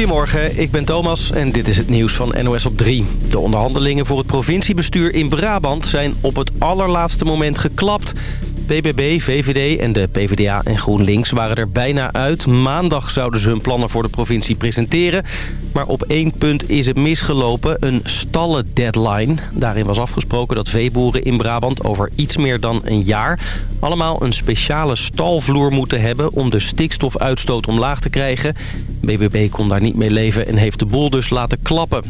Goedemorgen, ik ben Thomas en dit is het nieuws van NOS op 3. De onderhandelingen voor het provinciebestuur in Brabant zijn op het allerlaatste moment geklapt. BBB, VVD en de PvdA en GroenLinks waren er bijna uit. Maandag zouden ze hun plannen voor de provincie presenteren. Maar op één punt is het misgelopen, een stallen-deadline. Daarin was afgesproken dat veeboeren in Brabant over iets meer dan een jaar... allemaal een speciale stalvloer moeten hebben om de stikstofuitstoot omlaag te krijgen. BBB kon daar niet mee leven en heeft de boel dus laten klappen.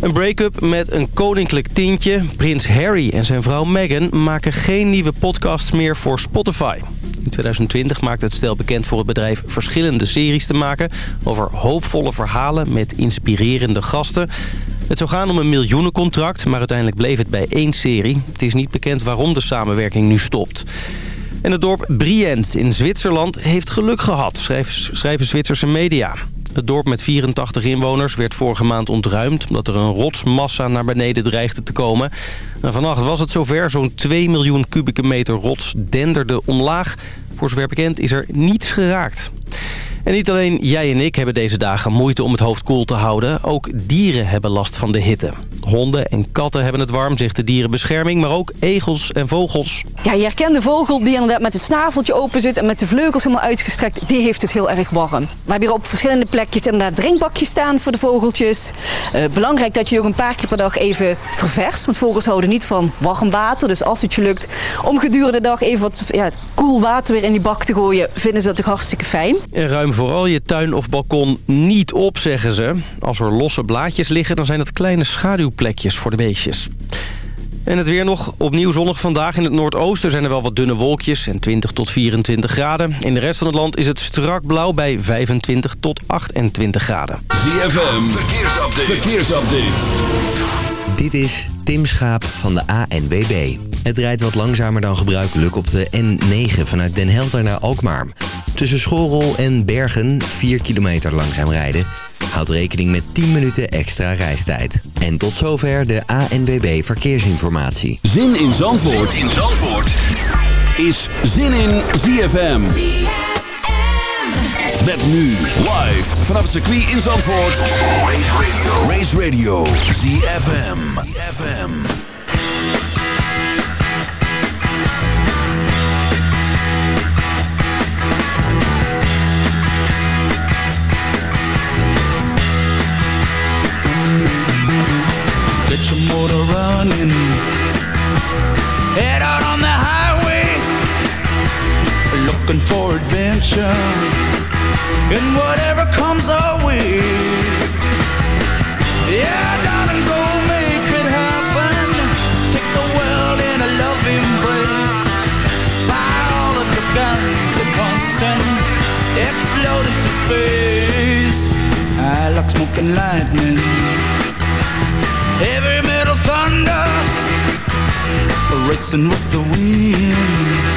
Een break-up met een koninklijk tintje. Prins Harry en zijn vrouw Meghan maken geen nieuwe podcasts meer voor Spotify. In 2020 maakte het stel bekend voor het bedrijf verschillende series te maken... over hoopvolle verhalen met inspirerende gasten. Het zou gaan om een miljoenencontract, maar uiteindelijk bleef het bij één serie. Het is niet bekend waarom de samenwerking nu stopt. En het dorp Brienz in Zwitserland heeft geluk gehad, schrijven Zwitserse media. Het dorp met 84 inwoners werd vorige maand ontruimd... omdat er een rotsmassa naar beneden dreigde te komen. En vannacht was het zover. Zo'n 2 miljoen kubieke meter rots denderde omlaag. Voor zover bekend is er niets geraakt. En niet alleen jij en ik hebben deze dagen moeite om het hoofd koel te houden. Ook dieren hebben last van de hitte. Honden en katten hebben het warm, zegt de dierenbescherming, maar ook egels en vogels. Ja, je herkent de vogel die inderdaad met het snaveltje open zit en met de vleugels helemaal uitgestrekt. Die heeft het heel erg warm. We hebben hier op verschillende plekjes inderdaad drinkbakjes staan voor de vogeltjes. Uh, belangrijk dat je ook een paar keer per dag even ververst. Want vogels houden niet van warm water. Dus als het je lukt om gedurende de dag even wat ja, koel water weer in die bak te gooien, vinden ze dat toch hartstikke fijn. En ruim vooral je tuin of balkon niet op, zeggen ze. Als er losse blaadjes liggen, dan zijn dat kleine schaduwplekjes voor de beestjes. En het weer nog opnieuw zonnig vandaag. In het noordoosten zijn er wel wat dunne wolkjes en 20 tot 24 graden. In de rest van het land is het strak blauw bij 25 tot 28 graden. ZFM, verkeersupdate. verkeersupdate. Dit is Tim Schaap van de ANWB. Het rijdt wat langzamer dan gebruikelijk op de N9 vanuit Den Helder naar Alkmaar. Tussen Schorrel en Bergen 4 kilometer langzaam rijden. Houd rekening met 10 minuten extra reistijd. En tot zover de ANWB Verkeersinformatie. Zin in Zandvoort, zin in Zandvoort. is Zin in ZFM. Met nu live vanaf het circuit in Zandvoort. Race Radio. Race Radio. ZFM. ZFM. Get your motor running. Head out on the highway. Looking for adventure. And whatever comes our way. Yeah, darling, go make it happen. Take the world in a love embrace. Fire all of your guns at once and explode into space. I like smoking lightning heavy metal thunder racing with the wind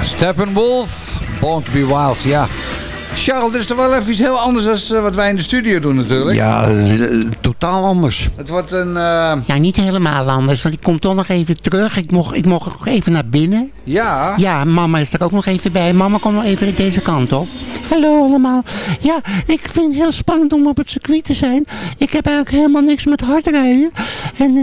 Ja, Steppenwolf, Born to be Wild, ja. Charles, dit is toch wel even iets heel anders dan wat wij in de studio doen natuurlijk. Ja, eh, totaal anders. Het wordt een, eh, Ja, niet helemaal anders, want ik kom toch nog even terug. Ik mocht, ik mocht nog even naar binnen. ja, Ja, mama is er ook nog even bij. Mama, kom nog even deze kant op. Hallo allemaal. Ja, ik vind het heel spannend om op het circuit te zijn. Ik heb eigenlijk helemaal niks met hardrijden. En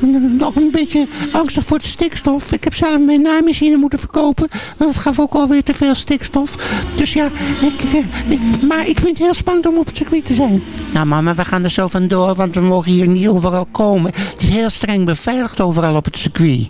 eh, nog een beetje angstig voor de stikstof. Ik heb zelf mijn naaimachine moeten verkopen. Want het gaf ook alweer te veel stikstof. Dus ja, ik, eh, ik, maar ik vind het heel spannend om op het circuit te zijn. Nou mama, we gaan er zo vandoor, want we mogen hier niet overal komen. Het is heel streng beveiligd overal op het circuit.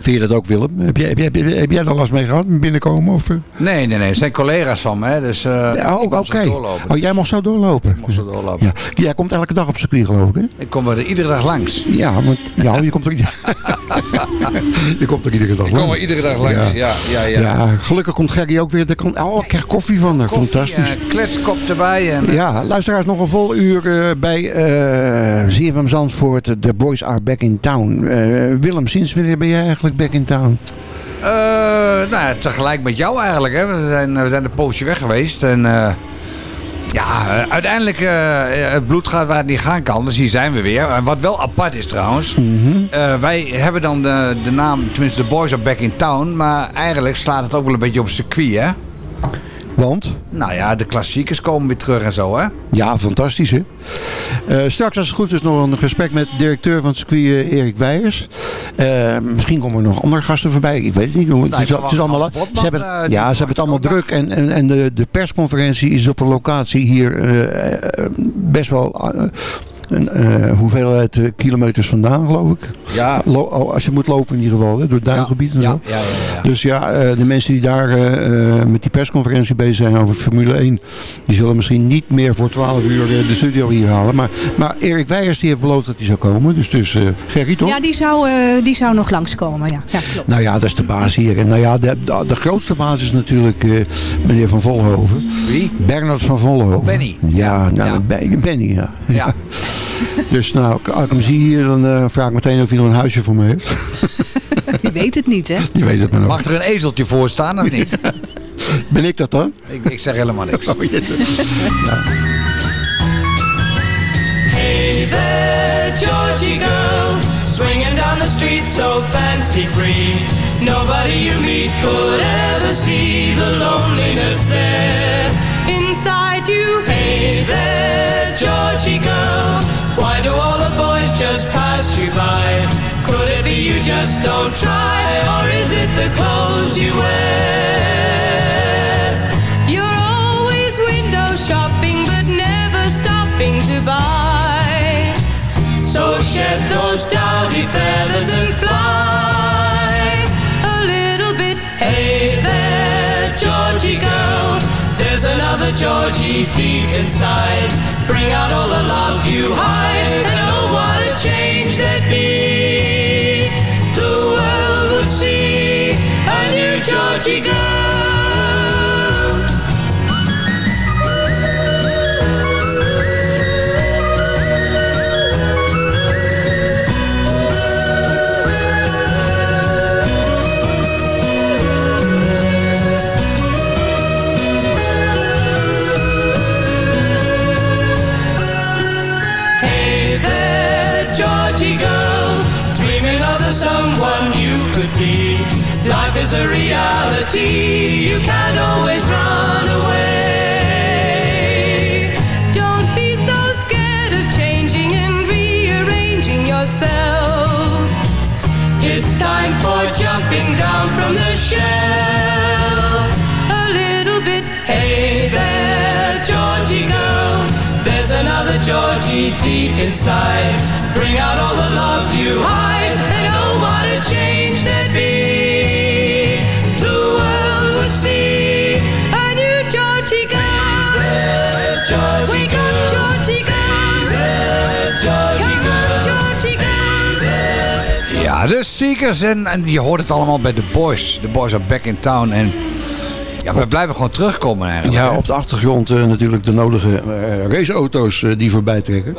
Vind je dat ook, Willem? Heb jij, heb jij, heb jij, er last mee gehad, binnenkomen? Of, eh? nee, nee, nee, het zijn collega's van me, dus eh ik oh, oké. Oh, jij mag zo doorlopen. Ik mag zo doorlopen. Ja. Jij komt elke dag op circuit, geloof ik, hè? Ik kom er iedere dag langs. Ja, want ja, je komt er ieder- je komt er iedere dag Ik kom er langs. iedere dag langs, ja, ja, ja. Ja, gelukkig komt Gerry ook weer. Er komt, oh, ik krijg koffie van haar. Koffie, Fantastisch. eh, kletskop erbij en... Ja, luisteraars, nog een vol uur eh, bij eh ZFM Zandvoort. The Boys are back in town. Eh, Willem, sinds wanneer ben jij eigenlijk back in town? Eh, nou, ja, tegelijk met jou eigenlijk. Hè. We, zijn, we zijn een poosje weg geweest. En eh, ja, eh, uiteindelijk het bloed gaat waar het niet gaan kan. Dus hier zijn we weer. En wat wel apart is trouwens. eh, wij hebben dan de, de naam, tenminste de boys are back in town. Maar eigenlijk slaat het ook wel een beetje op circuit hè. Want? Nou ja, de klassiekers komen weer terug en zo hè. Ja, fantastisch hè. Eh, straks als het goed is nog een gesprek met directeur van het circuit eh, Erik Weijers. Eh, misschien komen er nog andere gasten voorbij. Ik weet het niet. hoor. het, Nou, is, het is allemaal, ze hebben, ja, ze hebben het allemaal druk. En, en, en de, de persconferentie is op een locatie hier best wel... een eh, hoeveelheid eh, kilometers vandaan, geloof ik. Ja. Lo- oh, als je moet lopen in ieder geval, hè, door het duingebied en Ja, zo. ja, ja, ja. Dus ja, eh, de mensen die daar eh, eh, met die persconferentie bezig zijn over Formule 1, die zullen misschien niet meer voor 12 uur de studio hier halen. Maar, maar Erik Weijers die heeft beloofd dat hij zou komen. Dus, dus eh Gerry toch? Ja, die zou, eh, die zou nog langskomen. Ja, ja klopt. Nou ja, dat is de baas hier. En nou ja, de, de, de grootste baas is natuurlijk eh, meneer Van Vollenhoven. Wie? Bernard van Vollenhoven. Benny. Ja, nou, Benny, ja. Ja. Dus nou, als ik hem zie hier, dan eh, vraag ik meteen of hij nog een huisje voor me heeft. Die weet het niet, hè? Je weet het maar nog. Mag er een ezeltje voor staan of niet? Ben ik dat dan? ik, ik zeg helemaal niks. Oh, ja. Hey there, Georgie girl, swinging down the street so fancy free. Nobody you meet could ever see the loneliness there inside you. Hey there, Georgie girl, why do all the boys just pass you by? Could it be you just don't try, or is it the clothes you wear? You're always window shopping, but never stopping to buy. So shed those dowdy feathers Georgie deep inside. Bring out all the love you hide, and oh, what a change there'd be. The world would see a new Georgie girl. Seekers en, en je hoort het allemaal bij de Boys. De Boys are back in town en ja, we blijven gewoon terugkomen eigenlijk. Ja, op de achtergrond eh, natuurlijk de nodige eh, raceauto's eh, die voorbij trekken.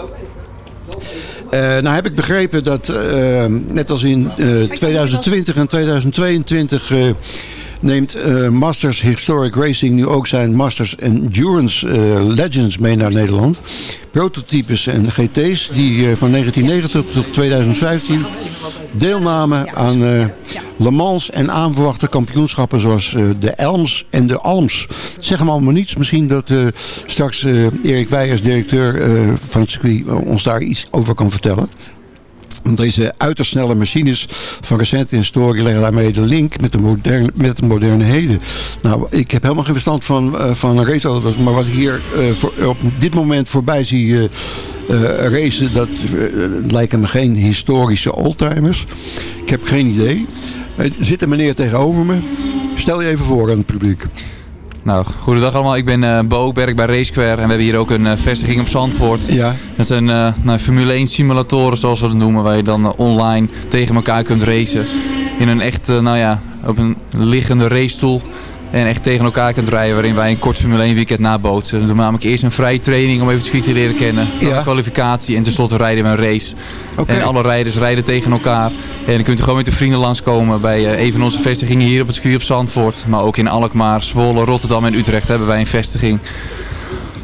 Eh, nou heb ik begrepen dat net als in eh, 2020 en 2022 eh, neemt eh, Masters Historic Racing nu ook zijn Masters Endurance Legends mee naar Nederland. Prototypes en GT's die eh, van 1990 tot 2015 deelnamen aan eh, Le Mans en aanverwachte kampioenschappen zoals eh, de Elms en de Alms. Zeg hem allemaal niets. Misschien dat eh, straks Erik Weijers, directeur eh, van het circuit, ons daar iets over kan vertellen. Want Deze uiterst snelle machines van recente historie leggen daarmee de link met de moderne, met de moderne heden. Nou, ik heb helemaal geen verstand van, eh, van raceauto's, maar wat ik hier voor, op dit moment voorbij zie racen, dat eh, lijken me geen historische oldtimers. Ik heb geen idee. Er zit een meneer tegenover me. Stel je even voor aan het publiek. Nou, goedendag allemaal. Ik ben eh Bo, werk bij Racequare en we hebben hier ook een eh, vestiging op Zandvoort. Ja. Dat zijn eh, nou, Formule 1 simulatoren zoals we dat noemen, waar je dan eh, online tegen elkaar kunt racen. In een echt, eh, nou ja, op een liggende racestoel. En echt tegen elkaar kunt rijden, waarin wij een kort Formule 1 weekend nabootsen. Dan doen we namelijk eerst een vrije training om even het circuit te leren kennen. Dan Ja. kwalificatie en tenslotte rijden we een race. En alle rijders rijden tegen elkaar. En dan kunt u gewoon met de vrienden langskomen bij eh, een van onze vestigingen hier op het circuit op Zandvoort. Maar ook in Alkmaar, Zwolle, Rotterdam en Utrecht hebben wij een vestiging.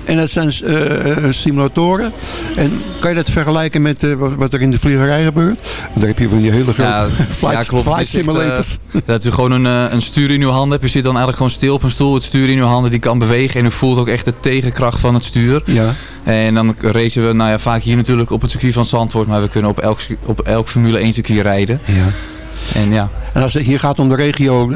En dat zijn eh, eh, simulatoren. En kan je dat vergelijken met eh, wat, er in de vliegerij gebeurt? Want daar heb je van die hele grote Ja, flight, ja, klopt. simulators. dat u gewoon een, een stuur in uw handen hebt. Je zit dan eigenlijk gewoon stil op een stoel. Het stuur in uw handen die kan bewegen. En u voelt ook echt de tegenkracht van het stuur. ja. En dan racen we nou ja, vaak hier natuurlijk op het circuit van Zandvoort. Maar we kunnen op elk, op elk Formule 1 circuit rijden. ja. En ja, En als het hier gaat om de regio,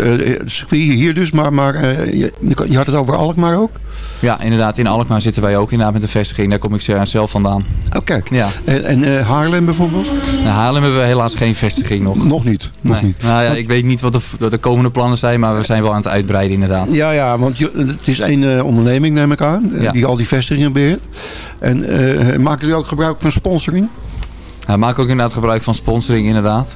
circuit hier dus, maar, maar eh, je, je had het over Alkmaar ook? ja, inderdaad. In Alkmaar zitten wij ook inderdaad met de vestiging. Daar kom ik eh, zelf vandaan. Oh kijk. Ja. En, en Haarlem bijvoorbeeld? In Haarlem hebben we helaas geen vestiging nog. Nog niet. Nog Nee. niet. Nou ja, Want- ik weet niet wat de, wat de komende plannen zijn, maar we zijn wel aan het uitbreiden inderdaad. Ja, ja, want je, het is één onderneming, neem ik aan, Ja. die al die vestigingen beheert. En maken jullie ook gebruik van sponsoring? We maken ook inderdaad gebruik van sponsoring inderdaad.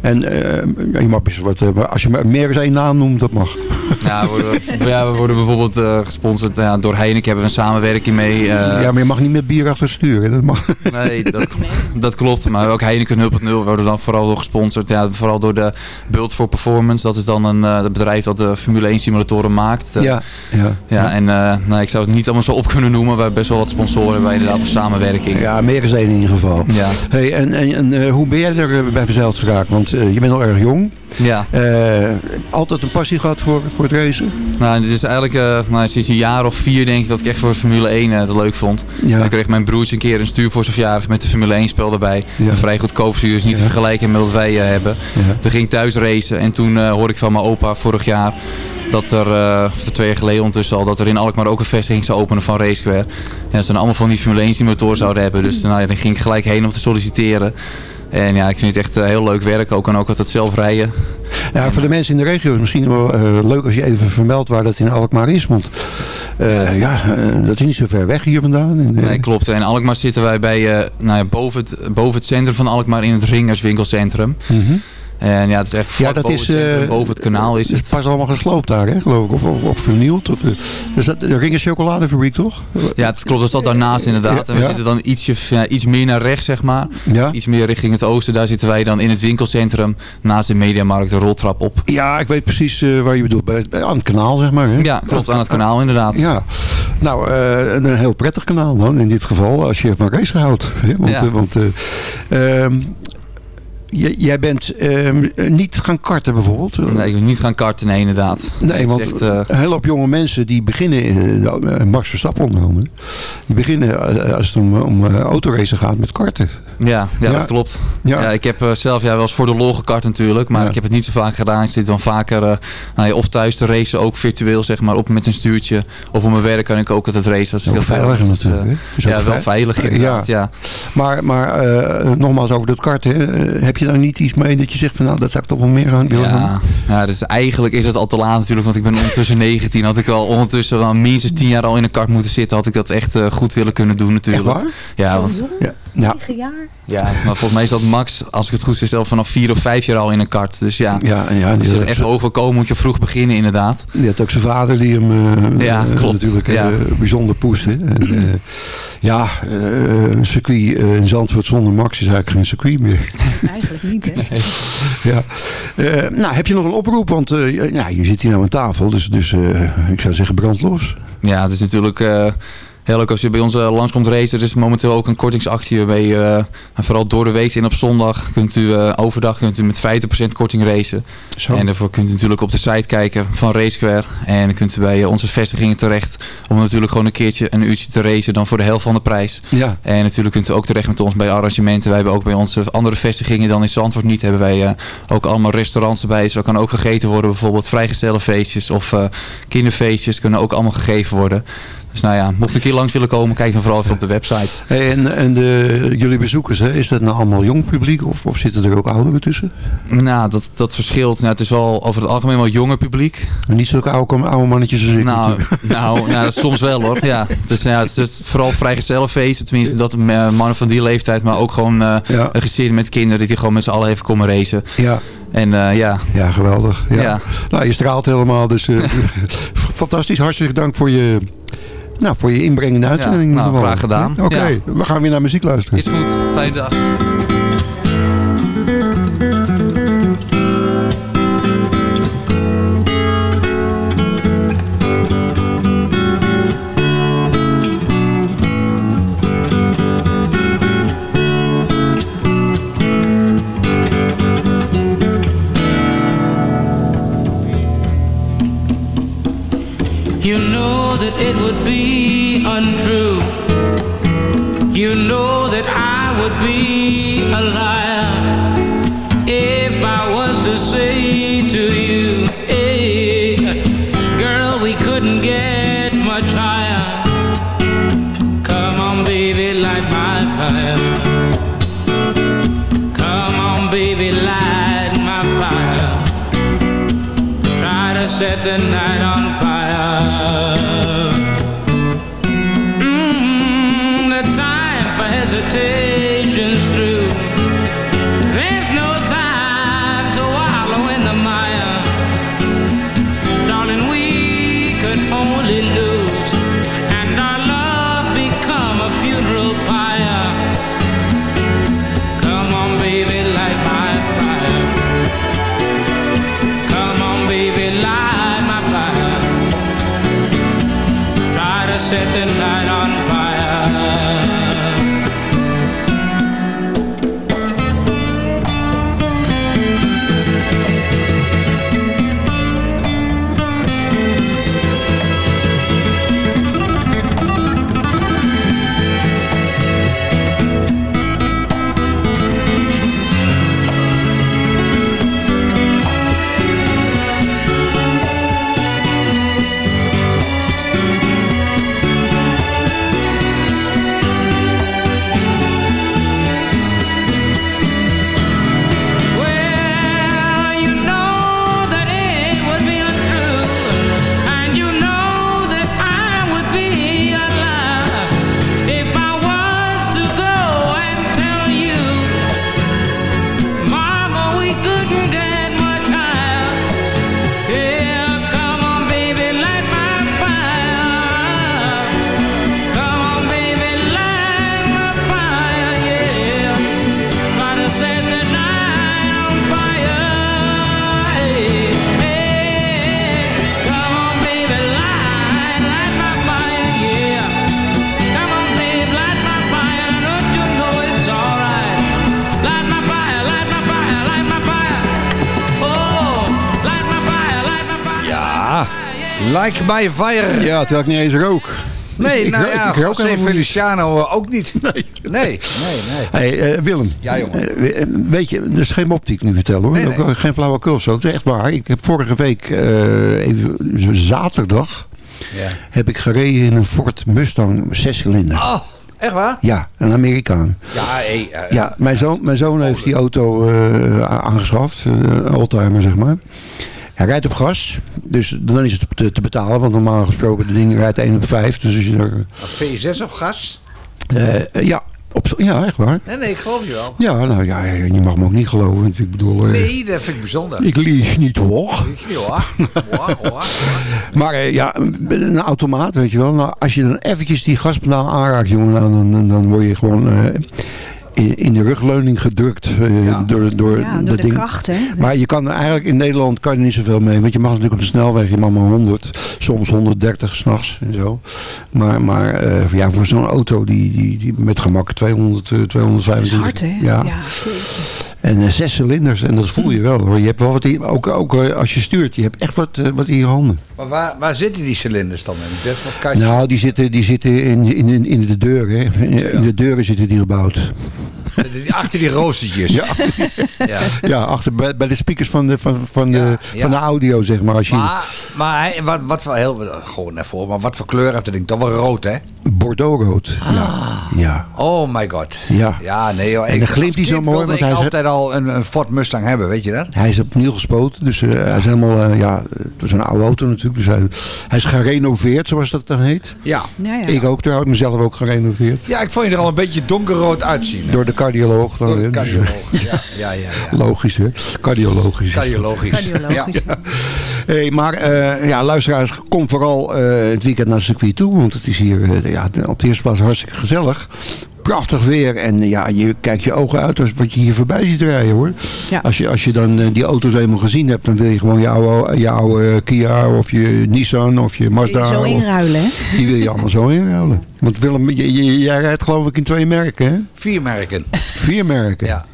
En eh, je mag best wat, eh, als je meer dan één naam noemt, dat mag. Ja, we worden, ja, we worden bijvoorbeeld eh, gesponsord ja, door Heineken. Hebben we een samenwerking mee. eh, ja, maar je mag niet met bier achter hè, Dat mag. Nee, dat, dat klopt. Maar ook Heineken 0.0 worden dan vooral door gesponsord. Ja, vooral door de Build for Performance. Dat is dan een eh, het bedrijf dat de Formule 1 simulatoren maakt. Eh, Ja, ja. ja, en eh, nou, ik zou het niet allemaal zo op kunnen noemen. We hebben best wel wat sponsoren bij inderdaad een samenwerking. Ja, meer dan één in ieder geval. Ja. Hey, en en, en eh, hoe ben jij er eh, bij verzeild geraakt? Want eh, je bent al erg jong. ja. Eh, altijd een passie gehad voor, voor het racen? Nou, dit is eigenlijk eh, nou, sinds een jaar of vier denk ik dat ik echt voor Formule 1 eh, dat leuk vond. Ja. Dan kreeg mijn broertje een keer een stuur voor zijn verjaardag met de Formule 1 spel erbij. Ja. Een vrij goedkoop stuur, is niet te vergelijken met wat wij eh, hebben. Toen ging ik thuis racen en toen eh, hoorde ik van mijn opa vorig jaar dat er, eh, of twee jaar geleden ondertussen al, dat er in Alkmaar ook een vestiging zou openen van Racequare. En dat ze dan allemaal van die Formule 1 simulatoren zouden hebben. Dus nou, ja, dan ging ik gelijk heen om te solliciteren. En ja, ik vind het echt eh, heel leuk werk. Ook en ook altijd zelf rijden. Ja, voor de mensen in de regio is het misschien wel eh, leuk als je even vermeldt waar dat in Alkmaar is. Want eh, ja, dat is niet zo ver weg hier vandaan. En, Nee, klopt. En in Alkmaar zitten wij bij, nou ja, boven, het, boven het centrum van Alkmaar in het Ringers winkelcentrum. En ja, het is echt Ja, dat is, het eh, boven het kanaal is Het is het. pas allemaal gesloopt daar, hè, geloof ik. Of, of, of vernield. Of, eh, dus dat, de Ringen chocoladefabriek, toch? Ja, het klopt. Dat zat daarnaast inderdaad. Ja, En we ja. zitten dan ietsje, ja, iets meer naar rechts, zeg maar. Ja. Iets meer richting het oosten. Daar zitten wij dan in het winkelcentrum. Naast de Mediamarkt, de roltrap op. Ja, ik weet precies eh, waar je bedoelt. Bij, bij- aan het kanaal, zeg maar. Hè? Ja, klopt. Aan het kanaal inderdaad. Ja, nou, eh, een, heel prettig kanaal dan in dit geval, als je van race houdt. Hè? Want, Ja. eh, want eh, ehm, jij bent ehm, niet gaan karten bijvoorbeeld? Nee, ik wil niet gaan karten, nee, inderdaad. Nee, is want echt, eh, een hele hoop jonge mensen die beginnen, eh, Max Verstappen onder andere, die beginnen als het om, om autoracen gaat met karten. ja, ja, Ja. dat klopt. Ja. Ja. ik heb zelf ja, wel eens voor de lol gekart natuurlijk. Maar Ja. ik heb het niet zo vaak gedaan. Ik zit dan vaker nou of thuis te racen, ook virtueel zeg maar, op met een stuurtje. Of op mijn werk kan ik ook altijd racen. Het Ook heel veilig is. Is ja, wel veilig inderdaad. Ja. Maar, maar nogmaals over dat karten, eh, heb je daar niet iets mee dat je zegt van nou, dat zou ik toch wel meer aan willen doen? Ja, ja, dus eigenlijk is het al te laat natuurlijk, want ik ben ondertussen 19. Had ik al ondertussen wel minstens 10 jaar al in een kart moeten zitten, had ik dat echt eh, goed willen kunnen doen natuurlijk. Echt waar? Ja, want Ja. Ja. Negen jaar? Ja, maar volgens mij is dat max, als ik het goed zeg, zelf vanaf vier of vijf jaar al in een kart. Dus ja, Ja, ja die, had het echt overkomen moet je vroeg beginnen inderdaad. die had ook zijn vader die hem eh, Ja, eh, klopt. natuurlijk eh, Ja. bijzonder poeste. En, eh, ja, eh, een circuit eh, in Zandvoort zonder Max is eigenlijk geen circuit meer. Eigenlijk niet, hè? ja. Eh, nou, heb je nog een oproep? Want eh, ja, je zit hier nou aan tafel, dus, dus eh, ik zou zeggen brand los. Ja, het is natuurlijk eh, heel leuk als je bij ons eh, langskomt racen. Er is momenteel ook een kortingsactie waarbij je, eh, vooral door de week en op zondag, kunt u eh, overdag kunt u met 50% korting racen. Zo. En daarvoor kunt u natuurlijk op de site kijken van RaceSquare. En dan kunt u bij onze vestigingen terecht om natuurlijk gewoon een keertje een uurtje te racen dan voor de helft van de prijs. Ja. En natuurlijk kunt u ook terecht met ons bij arrangementen. Wij hebben ook bij onze andere vestigingen dan in Zandvoort niet. Hebben wij ook allemaal restaurants erbij. Zo kan ook gegeten worden. Bijvoorbeeld vrijgezellenfeestjes of eh, kinderfeestjes kunnen ook allemaal gegeven worden. Dus nou ja, mocht ik hier langs willen komen, kijk dan vooral even op de website. Hey, en en de, jullie bezoekers, hè, is dat nou allemaal jong publiek of, of zitten er ook ouderen tussen? Nou, dat, dat verschilt. Nou, het is wel over het algemeen wel jonger publiek. En niet zulke oude, oude mannetjes als ik Nou, nou, nou, soms wel hoor. Ja. Dus, ja, het is vooral vrijgezellenfeesten. Tenminste, dat eh, mannen van die leeftijd. Maar ook gewoon Ja. een gezin met kinderen die gewoon met z'n allen even komen racen. Ja, En eh, ja, ja, geweldig. Ja. Ja. Nou, je straalt helemaal, dus fantastisch. Hartstikke dank voor je, nou, voor je inbreng in de uitzending. in nou, graag gedaan. Ja, Oké, Ja. we gaan weer naar muziek luisteren. is goed. Fijne dag. That it would be untrue. You know like my fire. Ja, terwijl ik niet eens rook. Nee, Ik nou ja, ik José. Feliciano eh, ook niet. Nee, nee, nee. Hey, eh, Willem. Ja, jongen. Eh, weet je, dat is geen mop die ik nu vertel hoor. Nee, nee. Ook geen flauwekul zo. Het is echt waar. Ik heb vorige week, even zaterdag, Ja. heb ik gereden in een Ford Mustang zescilinder. Oh, echt waar? Ja, een Amerikaan. Ja, hey, Ja, mijn zoon, mijn zoon heeft die auto aangeschaft. Een oldtimer, zeg maar. Hij rijdt op gas. Dus dan is het te, te betalen. Want normaal gesproken, de ding rijdt 1 op 5. Dus als je er... V6 op gas? eh, ja, Op, ja, echt waar. Nee, nee, ik geloof je wel. Ja, nou ja, je mag me ook niet geloven. want Ik bedoel, eh, Nee, dat vind ik bijzonder. ik lieg niet hoor. Ja, hoor. Hoor, hoor. Maar eh, ja, een automaat, weet je wel. Nou, als je dan eventjes die gaspedaal aanraakt, jongen, dan, dan, dan word je gewoon eh, in, de rugleuning gedrukt eh, door, door, Ja, door dat de ding. kracht, hè? Maar je kan er eigenlijk in Nederland kan je niet zoveel mee. Want je mag natuurlijk op de snelweg, je mag maar 100, soms 130 s'nachts en zo. Maar, maar eh, ja, voor zo'n auto die, die, die met gemak 200, eh, 225. hard, hè? Ja. Ja. En eh, zes cilinders en dat voel je wel hoor. Je hebt wel wat in, ook, ook eh, als je stuurt, je hebt echt wat, eh, wat in je handen. Maar waar, waar zitten die cilinders dan in? Dat. Nou, die zitten, die zitten in, in, in, de deur. Hè. In de deuren zitten die gebouwd. Die- Achter die roostertjes. Ja. ja. Ja, achter, bij, bij de speakers van de, van, van, de, ja. van de audio, zeg maar. Als je Maar, maar hij, wat, wat voor heel, gewoon even, maar wat voor kleur heeft dat ding? Toch wel rood, hè? Bordeauxrood. Ja. ja. Oh my god. Ja. Ja, nee joh. En Ik- dan glimt hij zo mooi, wilde want hij altijd al een, een Ford Mustang hebben, weet je dat? Hij is opnieuw gespoten, dus eh, hij is helemaal, eh, ja, het is een oude auto natuurlijk. Dus hij, hij is gerenoveerd, zoals dat dan heet. Ja. Ja, ja. Ik ook trouwens, mezelf ook gerenoveerd. Ja, ik vond je er al een beetje donkerrood uitzien. hè? Door de cardioloog. Dan, Door de hè, dus, eh, cardioloog. Ja, ja, ja. ja. Logisch, hè? Cardiologisch. Cardiologisch. Cardiologisch. Ja. Hey, maar eh, ja, luisteraars, kom vooral eh, het weekend naar het circuit toe. Want het is hier eh, ja, op de eerste plaats hartstikke gezellig. Prachtig weer. En ja, je kijkt je ogen uit als wat je hier voorbij ziet rijden hoor. Ja. Als, je, als je dan eh, die auto's eenmaal gezien hebt, dan wil je gewoon je oude, je oude Kia of je Nissan of je Mazda. Zo of- inruilen, hè? die wil je allemaal zo inruilen. Want Willem, jij rijdt geloof ik in twee merken hè? Vier merken. Vier merken. Ja.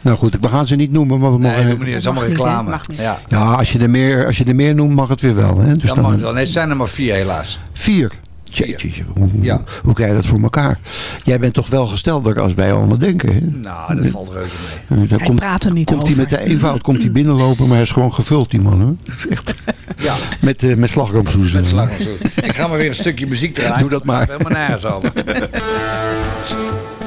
Nou goed, we gaan ze niet noemen, maar we mogen... Nee, dat is allemaal reclame. Mag niet. Ja. Ja, als je, er meer, als je er meer noemt, mag het weer wel. Hè? Dus Dat dan, mag het wel. Nee, het zijn er maar vier helaas. Vier. Jeetje, hoe, Ja. hoe krijg je dat voor elkaar? Jij bent toch wel gestelder als wij allemaal denken. Hè? Nou, dat valt reuze mee. Dan Hij komt, praat er niet komt hij met de eenvoud komt hij binnenlopen, maar hij is gewoon gevuld, die man. Hè? Echt. Ja. Met, eh met slagroomsoes. Met slag en zo. Ik ga maar weer een stukje muziek draaien. Doe dat maar. Helemaal nergens over.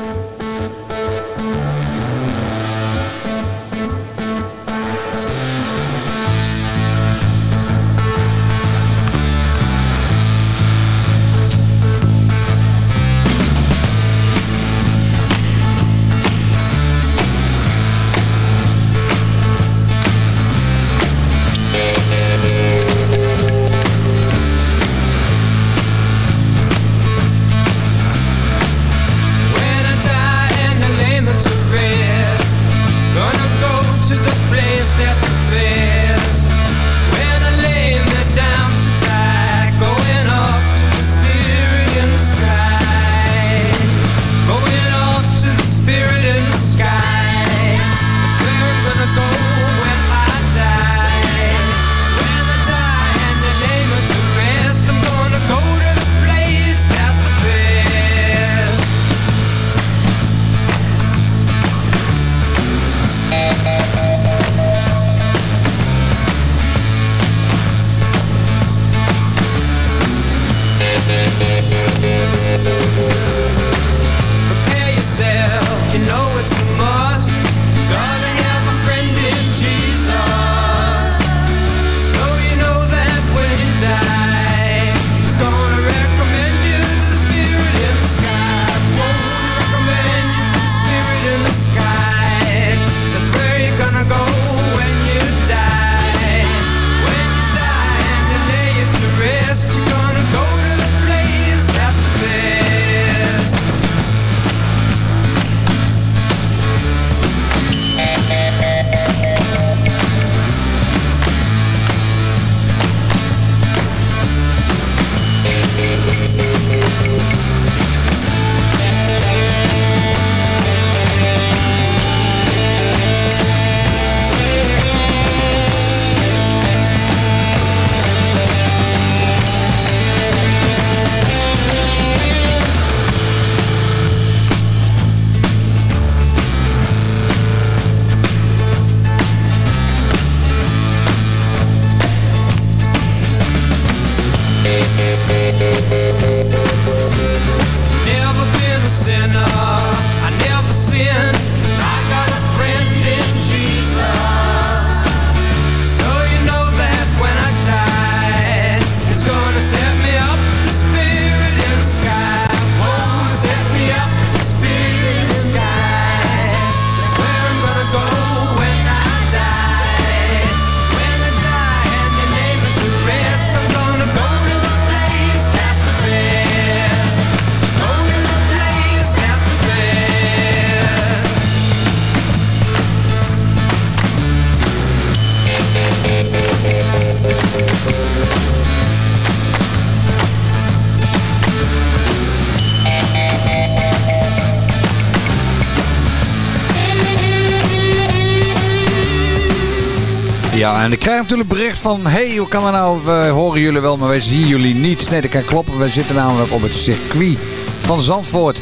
krijg natuurlijk bericht van... hey, hoe kan dat nou? We horen jullie wel, maar wij zien jullie niet. Nee, dat kan kloppen. We zitten namelijk op het circuit van Zandvoort.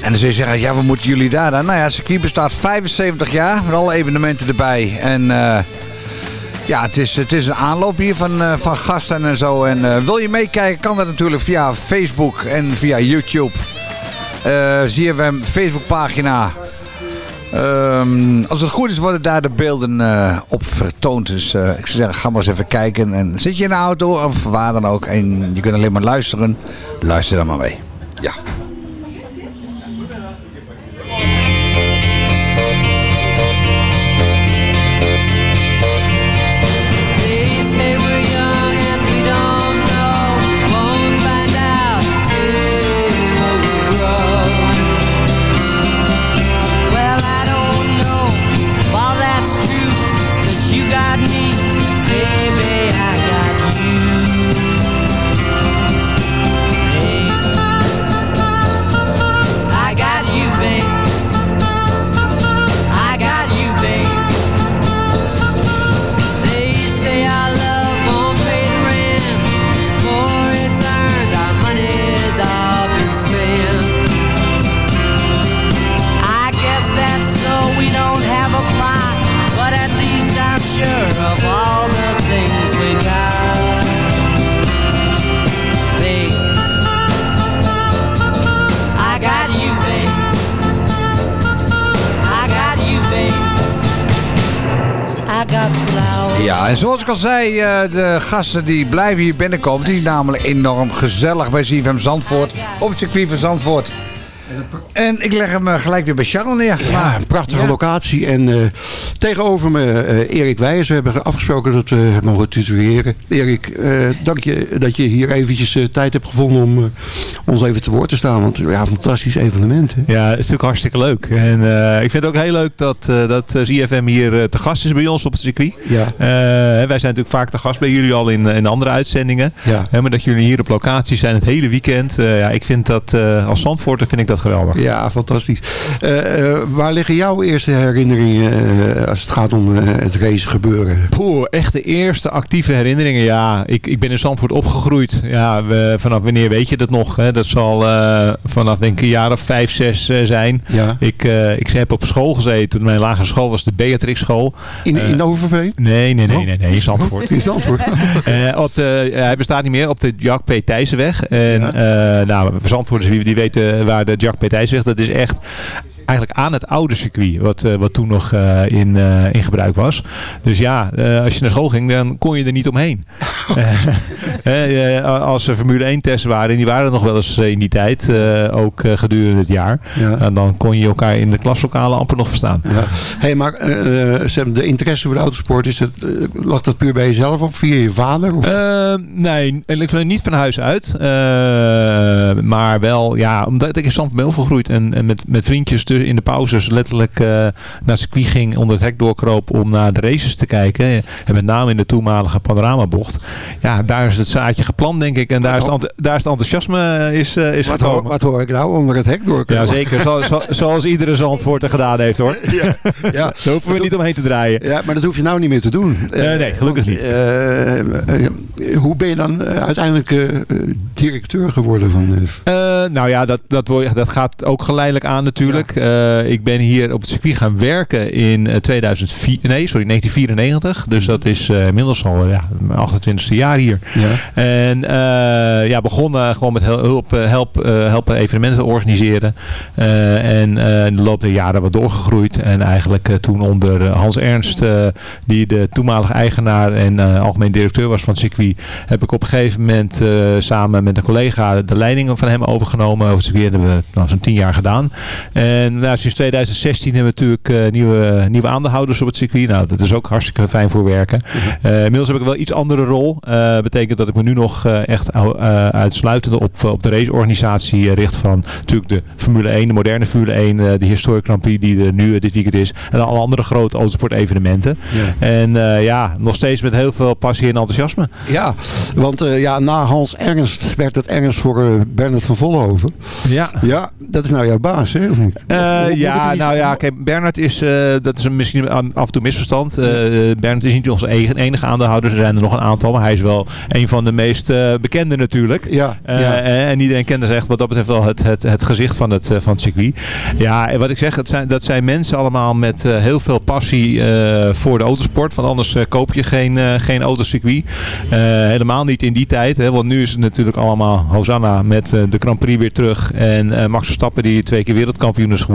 En dan je zeggen, ja, wat moeten jullie daar dan? Nou ja, het circuit bestaat 75 jaar, met alle evenementen erbij. En eh, ja, het is, het is een aanloop hier van, eh, van gasten en zo. En eh, wil je meekijken, kan dat natuurlijk via Facebook en via YouTube. Eh ZFM Facebookpagina. Ehm, als het goed is, worden daar de beelden eh, op vertoond. Dus eh, ik zou zeggen, ga maar eens even kijken. En zit je in de auto of waar dan ook en je kunt alleen maar luisteren, luister dan maar mee. Ja. Zoals ik al zei, eh, de gasten die blijven hier binnenkomen. Die zijn namelijk enorm gezellig bij ZFM Zandvoort. Op het circuit van Zandvoort. En ik leg hem eh, gelijk weer bij Charles neer. Ja, een prachtige locatie. En eh, tegenover me eh, Erik Wijers. We hebben afgesproken dat we mogen tutoyeren. Erik, eh, dank je dat je hier eventjes eh, tijd hebt gevonden om eh, ons even te woord te staan. Want ja, fantastisch evenement. Hè? Ja, het is natuurlijk hartstikke leuk. En eh, ik vind het ook heel leuk dat, eh, dat ZFM hier te gast is bij ons op het circuit. Ja. Eh, wij zijn natuurlijk vaak te gast bij jullie al in, in andere uitzendingen. Ja. Hè, maar dat jullie hier op locatie zijn het hele weekend. eh, ja, ik vind dat eh, als Zandvoorter vind ik dat geweldig. Ja, fantastisch. Eh, eh, waar liggen jouw eerste herinneringen eh, als het gaat om eh, het race gebeuren? Poeh, echt de eerste actieve herinneringen. Ja, ik, ik ben in Zandvoort opgegroeid. Ja, we, vanaf wanneer weet je dat nog? Hè? Dat zal eh, vanaf denk ik een jaar of vijf, zes eh, zijn. Ja. Ik, eh, ik heb op school gezeten. Toen mijn lagere school was de Beatrix school. In, in Overveen? Nee, nee, nee, nee, nee, in Zandvoort. In Zandvoort. Eh, op de, hij bestaat niet meer op de Jack P. Thijssenweg. En eh, nou, voor Zandvoorters die, die weten waar de Jack P. Thijssenweg, dat is echt eigenlijk aan het oude circuit, wat, eh, wat toen nog eh, in, eh, in gebruik was. Dus ja, als je naar school ging, dan kon je er niet omheen. Als er Formule 1 tests waren, en die waren er nog wel eens in die tijd, ook gedurende het jaar. Ja. En dan kon je elkaar in de klaslokalen amper nog verstaan. Ja. Hey, maar de interesse voor de autosport, is eh, lag dat puur bij jezelf of via je vader? Of? Eh, nee, niet van huis uit. Maar wel, ja, omdat ik in Zandvoort ben opgegroeid en, en met, met vriendjes te- in de pauzes letterlijk eh, naar het circuit ging, onder het hek doorkroop om naar de races te kijken. En met name in de toenmalige panoramabocht. Ja, daar is het zaadje geplant, denk ik. En daar is het, daar is het enthousiasme eh, is, eh, is wat, gekomen. hoor, wat hoor ik nou onder het hek door? Ja, zeker. Zo, zo- zoals iedere Zandvoorter gedaan heeft, hoor. Ja, ja. Daar hoeven we niet omheen te draaien. Ja, maar dat hoef je nou niet meer te doen. Eh, nee, gelukkig want, niet. hoe ben je dan uiteindelijk directeur geworden van... Eh, nou ja, dat, dat, dat gaat ook geleidelijk aan natuurlijk. Eh, ik ben hier op het circuit gaan werken in eh, 2004, nee, sorry, 1994. Dus dat is eh, inmiddels al eh, ja, mijn 28e jaar hier. Ja. En eh, ja, begonnen gewoon met hulp, eh, help, eh, helpen evenementen organiseren. Eh, en eh, in de loop der jaren wat doorgegroeid. En eigenlijk eh, toen onder eh, Hans Ernst, eh, die de toenmalige eigenaar en eh, algemeen directeur was van het circuit, heb ik op een gegeven moment eh, samen met een collega de leiding van hem overgenomen. Over het circuit hebben we nou, zo'n tien jaar gedaan. En nou, sinds 2016 hebben we natuurlijk eh, nieuwe, nieuwe aandeelhouders op het circuit. Nou, dat is ook hartstikke fijn voor werken. Eh, inmiddels heb ik wel iets andere rol. Eh betekent dat ik me nu nog echt uitsluitend op, op de raceorganisatie richt van natuurlijk de Formule 1, de moderne Formule 1, eh, de Historic Grand Prix die er nu dit weekend is. En alle andere grote autosportevenementen. En ja, nog steeds met heel veel passie en enthousiasme. Ja, want ja, na Hans Ernst werd het Ernst voor eh, Bernard van Vollenhoven. Ja. Ja, dat is nou jouw baas, hè, of niet? Eh, Hoe- hoe ja, nou ja, kijk, Bernard is, eh, dat is een, misschien af en toe misverstand. Eh Bernard is niet onze enige, enige aandeelhouder, er zijn er nog een aantal, maar hij is wel een van de meest bekende natuurlijk. Ja, ja. En iedereen kent dus echt wat dat betreft wel het, het, het gezicht van het, van het circuit. Ja, en wat ik zeg, het zijn, dat zijn mensen allemaal met heel veel passie voor de autosport. Want anders koop je geen, geen autocircuit. Helemaal niet in die tijd. Hè, want nu is het natuurlijk allemaal Hosanna met de Grand Prix weer terug. En Max Verstappen die twee keer wereldkampioen is geworden.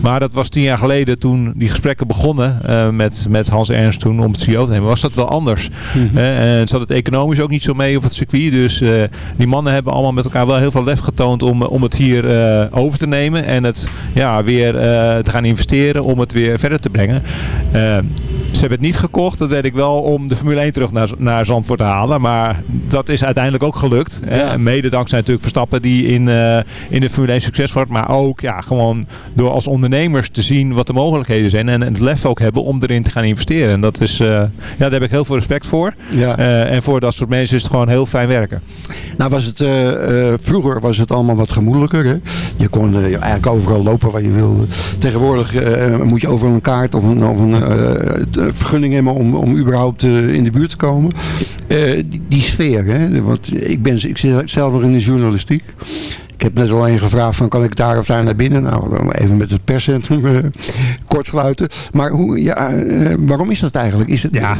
Maar dat was tien jaar geleden toen die gesprekken begonnen eh, met, met Hans Ernst toen om het over te nemen. Was dat wel anders. Mhm. Eh, en zat het economisch ook niet zo mee op het circuit. Dus eh, die mannen hebben allemaal met elkaar wel heel veel lef getoond om, om het hier eh, over te nemen. En het ja, weer te gaan investeren om het weer verder te brengen. Ze hebben het niet gekocht, dat weet ik wel, om de Formule 1 terug naar, naar Zandvoort te halen. Maar dat is uiteindelijk ook gelukt. Hè. Mede dankzij natuurlijk Verstappen die in, in de Formule 1 succes wordt. Maar ook ja, gewoon door als ondernemers te zien wat de mogelijkheden zijn. En, het lef ook hebben om erin te gaan investeren. En dat is, eh, ja, daar heb ik heel veel respect voor. Ja. Eh, en voor dat soort mensen is het gewoon heel fijn werken. Nou was het, eh, vroeger was het allemaal wat gemoedelijker. Hè? Je kon eigenlijk overal lopen waar je wilde. Tegenwoordig moet je overal een kaart of een, of een vergunning hebben om, om überhaupt in de buurt te komen. Die, die sfeer, hè? want ik, ben, ik zit zelf nog in de journalistiek. Ik heb net alleen gevraagd van kan ik daar of daar naar binnen? Nou, even met het perscentrum eh, kort sluiten. Maar hoe, ja, eh, waarom is dat eigenlijk? Is het, Ja.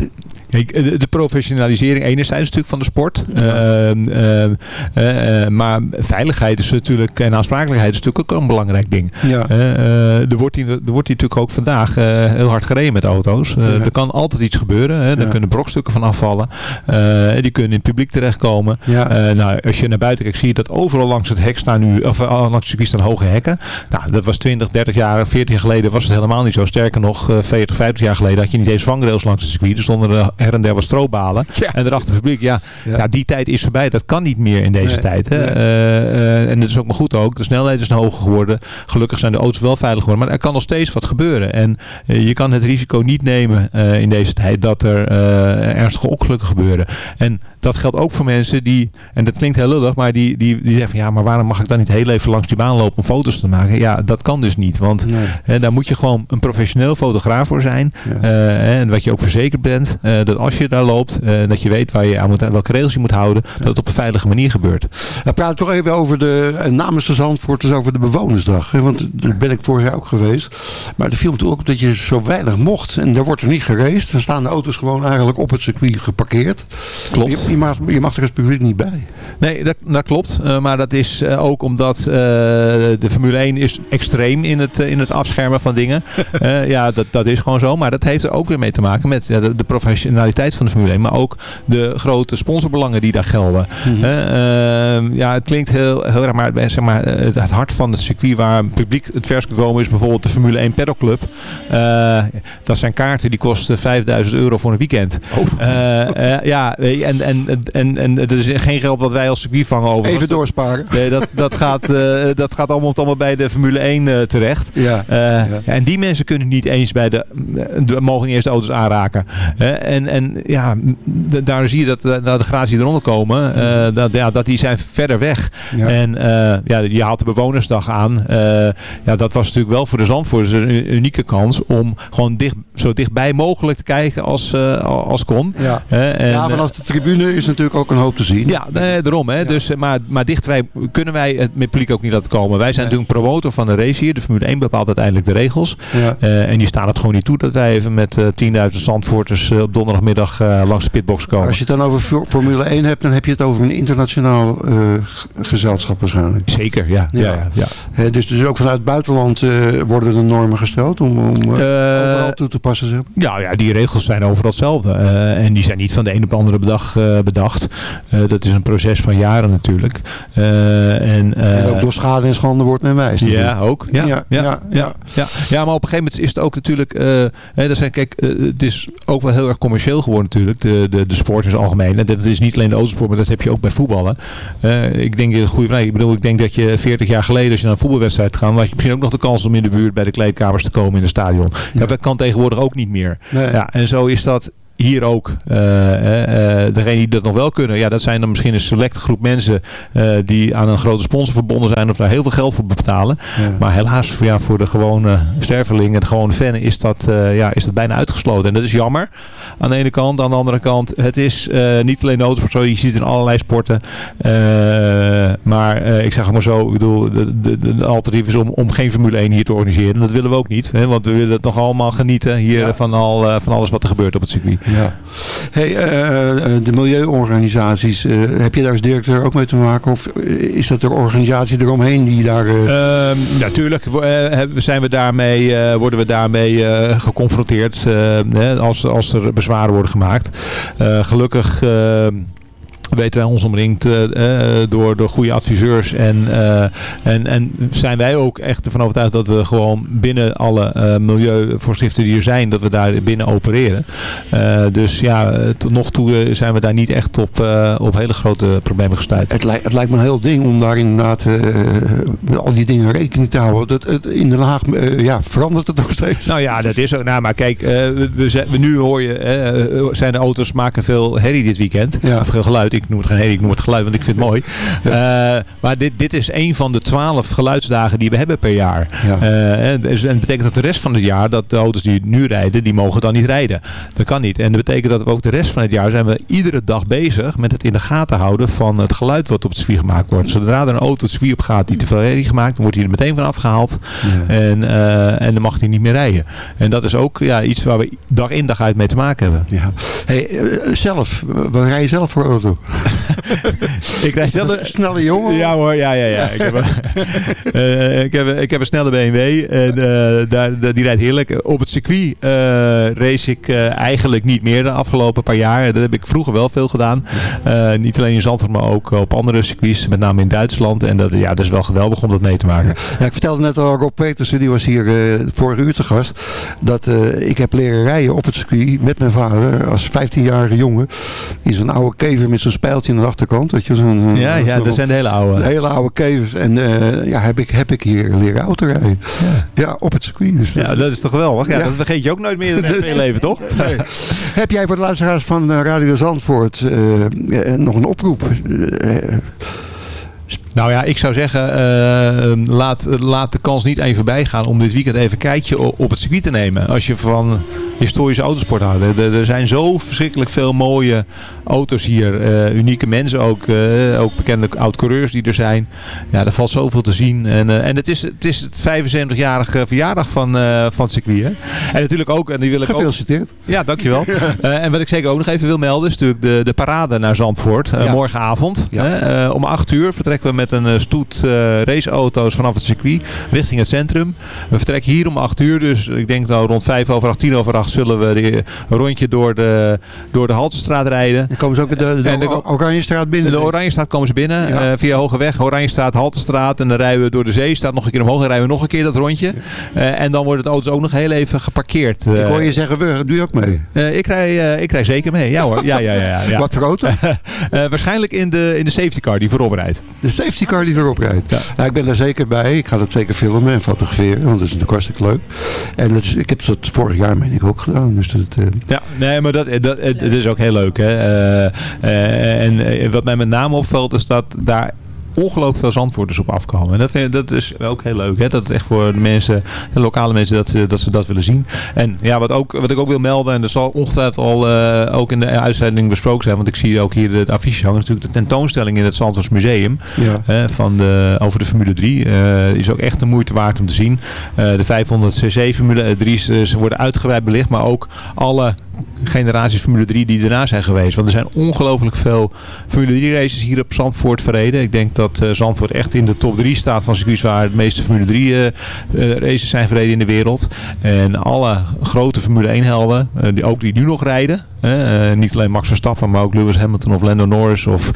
Kijk, de, professionalisering enerzijds natuurlijk van de sport. Ehm, ehm, eh, eh, maar veiligheid is natuurlijk en aansprakelijkheid is natuurlijk ook een belangrijk ding. Ja. Eh, eh, er, wordt hier, er wordt hier natuurlijk ook vandaag eh, heel hard gereden met auto's. Eh, Ja. Er kan altijd iets gebeuren. Hè. Er kunnen brokstukken van afvallen. Eh, die kunnen in het publiek terechtkomen. Eh, nou, als je naar buiten kijkt zie je dat overal langs het hek staan nu, of eh, langs het circuit staan hoge hekken. Nou, dat was 20, 30 jaar, 40 jaar geleden was het helemaal niet zo. Sterker nog, eh, 40, 50 jaar geleden had je niet eens vangrails langs het circuit. Er stonden er her en der wat strobalen. En erachter het publiek, ja, Ja. ja. die tijd is voorbij. Dat kan niet meer in deze Nee, tijd. Hè. nee. Eh, eh, en dat is ook maar goed ook. De snelheid is hoger geworden. Gelukkig zijn de auto's wel veilig geworden. Maar er kan nog steeds wat gebeuren. En eh, je kan het risico niet nemen in deze tijd dat er ernstige ongelukken gebeuren. En dat geldt ook voor mensen die, en dat klinkt heel lullig, maar die, die, die zeggen van ja, maar waarom mag ik dan niet heel even langs die baan lopen om foto's te maken? Ja, dat kan dus niet. Want Nee. hè, daar moet je gewoon een professioneel fotograaf voor zijn. Ja. En wat je ook verzekerd bent, dat als je daar loopt, eh, dat je weet waar je aan moet, welke regels je moet houden, dat het op een veilige manier gebeurt. We praten toch even over de, eh, namens de Zandvoorters over de bewonersdag. Hè? Want daar ben ik vorig jaar ook geweest. Maar er viel me ook dat je zo weinig mocht. En daar wordt er niet geraced. Dan staan de auto's gewoon eigenlijk op het circuit geparkeerd. Klopt. Je, je, mag, je mag er als publiek niet bij. Nee, dat, dat klopt. Eh, maar dat is eh, ook omdat eh, de Formule 1 is extreem in het, eh, in het afschermen van dingen. Eh, ja, dat, dat is gewoon zo. Maar dat heeft er ook weer mee te maken met de, de van de Formule 1. Maar ook de grote sponsorbelangen die daar gelden. Mhm. Eh, ehm, ja, het klinkt heel, heel raar, maar, zeg maar eh, het, het hart van het circuit waar het publiek het vers kan komen is bijvoorbeeld de Formule 1 Paddock Club. Eh, dat zijn kaarten die kosten 5000 euro voor een weekend. Eh, eh, ja, en, en, en, en het is geen geld wat wij als circuit vangen over. Even doorsparen. Nee, dat, dat, gaat, eh, dat gaat allemaal, allemaal bij de Formule 1 eh, terecht. Ja. Eh, ja, En die mensen kunnen niet eens bij de, de mogen niet eens de auto's aanraken. Eh, en, en ja, daar zie je dat eh, nou, de graties die eronder komen, eh, dat, ja, dat die zijn verder weg. Ja. En eh, ja, je haalt de bewonersdag aan. Ja, dat was natuurlijk wel voor de Zandvoorters een unieke kans om gewoon dicht, zo dichtbij mogelijk te kijken als, als kon. Ja. En, ja, vanaf de tribune is natuurlijk ook een hoop te zien. ja, nee, daarom. Hè. Dus, maar, maar dichtbij kunnen wij het met publiek ook niet laten komen. Wij zijn Nee. natuurlijk promotor van de race hier. De Formule 1 bepaalt uiteindelijk de regels. En die staan het gewoon niet toe dat wij even met eh 10.000 Zandvoorters op donderdagmiddag eh, langs de pitbox komen. Als je het dan over Formule 1 hebt, dan heb je het over een internationaal eh, gezelschap waarschijnlijk. Zeker, ja. ja. ja, dus, dus ook vanuit het buitenland eh, worden er normen gesteld om, om overal toe te passen zijn? Ja, ja, die regels zijn overal hetzelfde. En die zijn niet van de een op de andere eh, bedacht. Dat is een proces van jaren natuurlijk. En, en ook door schade en schande wordt men wijs. ja, ook. Ja, ja, ja, ja, ja, maar op een gegeven moment is het ook natuurlijk... hè, dat zijn, kijk, het is ook wel heel erg commercieel geworden natuurlijk. De, de, de sport in algemeen. En dat is niet alleen de autosport, maar dat heb je ook bij voetballen. Eh, ik denk, een goede vraag. Ik bedoel, ik denk dat je 40 jaar geleden, als je naar een voetbalwedstrijd gaat, had je misschien ook nog de kans om in de buurt bij de kleedkamers te komen in het stadion. Ja. dat kan tegenwoordig ook niet meer. Nee. Ja, en zo is dat hier ook. Eh eh degene die dat nog wel kunnen, ja, dat zijn dan misschien een selecte groep mensen eh, die aan een grote sponsor verbonden zijn of daar heel veel geld voor betalen. Maar helaas voor, ja, voor de gewone sterveling en de gewone fan is dat, ja, is dat bijna uitgesloten. En dat is jammer aan de ene kant. Aan de andere kant, het is niet alleen de autosport zo, je ziet het in allerlei sporten. Maar ik zeg het maar zo, ik bedoel, de, de, de alternatief is om, om geen Formule 1 hier te organiseren. Dat willen we ook niet, hè, want we willen het nog allemaal genieten hier van, al, van alles wat er gebeurt op het circuit. Ja. Hey, eh, eh, de milieuorganisaties, eh, heb je daar als directeur ook mee te maken? Of is dat de organisatie eromheen die daar... eh, Ehm, natuurlijk zijn we daarmee, worden we daarmee geconfronteerd hè, als, als er bezwaren worden gemaakt. Gelukkig eh, weten wij ons omringd eh, eh, door, door goede adviseurs. En, eh, en, en zijn wij ook echt ervan overtuigd dat we gewoon binnen alle eh, milieuvoorschriften die er zijn, dat we daar binnen opereren. Dus ja, tot nog toe zijn we daar niet echt op, op hele grote problemen gestuurd. Het, lijkt, het lijkt me een heel ding om daar inderdaad met al die dingen rekening te houden. Dat, het, in Den Haag eh, ja, verandert het nog steeds. Nou ja, dat is ook. Nou, maar kijk, we, we nu hoor je, zijn de auto's maken veel herrie dit weekend. Of veel geluid. Ik noem het geen herrie, ik noem het geluid, want ik vind het mooi. Eh, maar dit, dit is een van de twaalf geluidsdagen die we hebben per jaar. Eh, en, dus- en dat betekent dat de rest van het jaar, dat de auto's die nu rijden, die mogen dan niet rijden. Dat kan niet. En dat betekent dat we ook de rest van het jaar zijn we iedere dag bezig met het in de gaten houden van het geluid wat op het circuit gemaakt wordt. Zodra er een auto het circuit op gaat die te veel herrie gemaakt, dan wordt hij er meteen van afgehaald. En, eh, en dan mag hij niet meer rijden. En dat is ook ja, iets waar we dag in dag uit mee te maken hebben. Ja. Hey, zelf, wat rij je zelf voor auto? ik rijd zelf een snelle jongen. Ja hoor, ja, ja, ja. Ik heb, een- eh, ik heb, ik heb een snelle BMW en eh, daar, die rijdt heerlijk. Op het circuit eh, race ik eigenlijk niet meer de afgelopen paar jaar. Dat heb ik vroeger wel veel gedaan. Niet alleen in Zandvoort, maar ook op andere circuits, met name in Duitsland. En dat, ja, dat is wel geweldig om dat mee te maken. Ja, ik vertelde net al, Rob Petersen, die was hier vorige uur te gast. Dat ik heb leren rijden op het circuit met mijn vader als 15-jarige jongen. In zo'n oude kever met zo'n spijltje aan de achterkant. Weet je, zo'n, Ja, ja, zo'n- dat zijn de hele oude. De hele oude kevers. En eh, ja, heb ik, heb ik hier leren autorijden. Ja, op het circuit. Dus Ja, dat is toch geweldig. Ja, Ja. Dat vergeet je ook nooit meer in het hele leven, toch? Nee. Heb jij voor de luisteraars van eh, Radio Zandvoort eh, eh, nog een oproep? Nou ja, ik zou zeggen, eh, laat, laat de kans niet even bijgaan om dit weekend even een kijkje op het circuit te nemen. Als je van historische autosport houdt. Er, er zijn zo verschrikkelijk veel mooie auto's hier. eh, unieke mensen ook. eh, ook bekende oud-coureurs die er zijn. Ja, er valt zoveel te zien. En, en het, is, het is het 75-jarige verjaardag van, van het circuit. Hè? En natuurlijk ook, en die wil ik ook... Gefeliciteerd. Ja, dankjewel. En wat ik zeker ook nog even wil melden is natuurlijk de, de parade naar Zandvoort. Ja. Morgenavond. Ja. Om 8 uur vertrekken we met een eh, stoet eh, raceauto's vanaf het circuit richting het centrum. We vertrekken hier om 8 uur. Dus ik denk nou rond 5 over 8, 10 over 8 zullen we een rondje door de, door de Haltestraat rijden. Dan komen ze ook de, de, de Oranjestraat binnen. De Oranjestraat komen ze binnen. Ja. eh, via Hogeweg, Oranjestraat, Haltestraat. En dan rijden we door de zee. Staat nog een keer omhoog. En rijden we nog een keer dat rondje. Eh, en dan worden de auto's ook nog heel even geparkeerd. Ik Eh, hoor je zeggen, we, doe je ook mee? eh, ik, rij, eh, ik rij zeker mee. Ja hoor. Ja, ja, ja, ja, ja. Wat voor auto? Eh, waarschijnlijk in de, in de safety car die voorop rijdt. De safety car die erop rijdt. Nou, ik ben daar zeker bij. Ik ga dat zeker filmen en fotograferen. Want dat is natuurlijk hartstikke leuk. En dat is, ik heb dat vorig jaar meen ik ook gedaan. Dus dat, eh, Ja, nee, maar dat, dat, het het is ook heel leuk. Hè? Eh, eh, en eh, wat mij met name opvalt is dat daar ongelooflijk veel zandvoorters op afkomen. En dat, vind, ik- dat is ook heel leuk. Hè? Dat het echt voor de mensen, de lokale mensen, dat ze dat, ze dat willen zien. En ja, wat, ook, wat ik ook wil melden, en dat zal ongetwijfeld al eh, ook in de uitzending besproken zijn, want ik zie ook hier de affiches hangen, natuurlijk de tentoonstelling in het Zandvoorts Museum Ja. van de, over de Formule 3. eh, is ook echt de moeite waard om te zien. Eh, de 500cc Formule 3 's, eh, ze worden uitgebreid belicht, maar ook alle generaties Formule 3 die daarna zijn geweest. Want er zijn ongelooflijk veel Formule 3 races hier op Zandvoort verreden. Ik denk dat dat eh, Zandvoort echt in de top 3 staat van circuits waar de meeste Formule 3 eh, eh, races zijn verreden in de wereld. En alle grote Formule 1 helden, die, ook die nu nog rijden. niet alleen Max Verstappen, maar ook Lewis Hamilton of Lando Norris of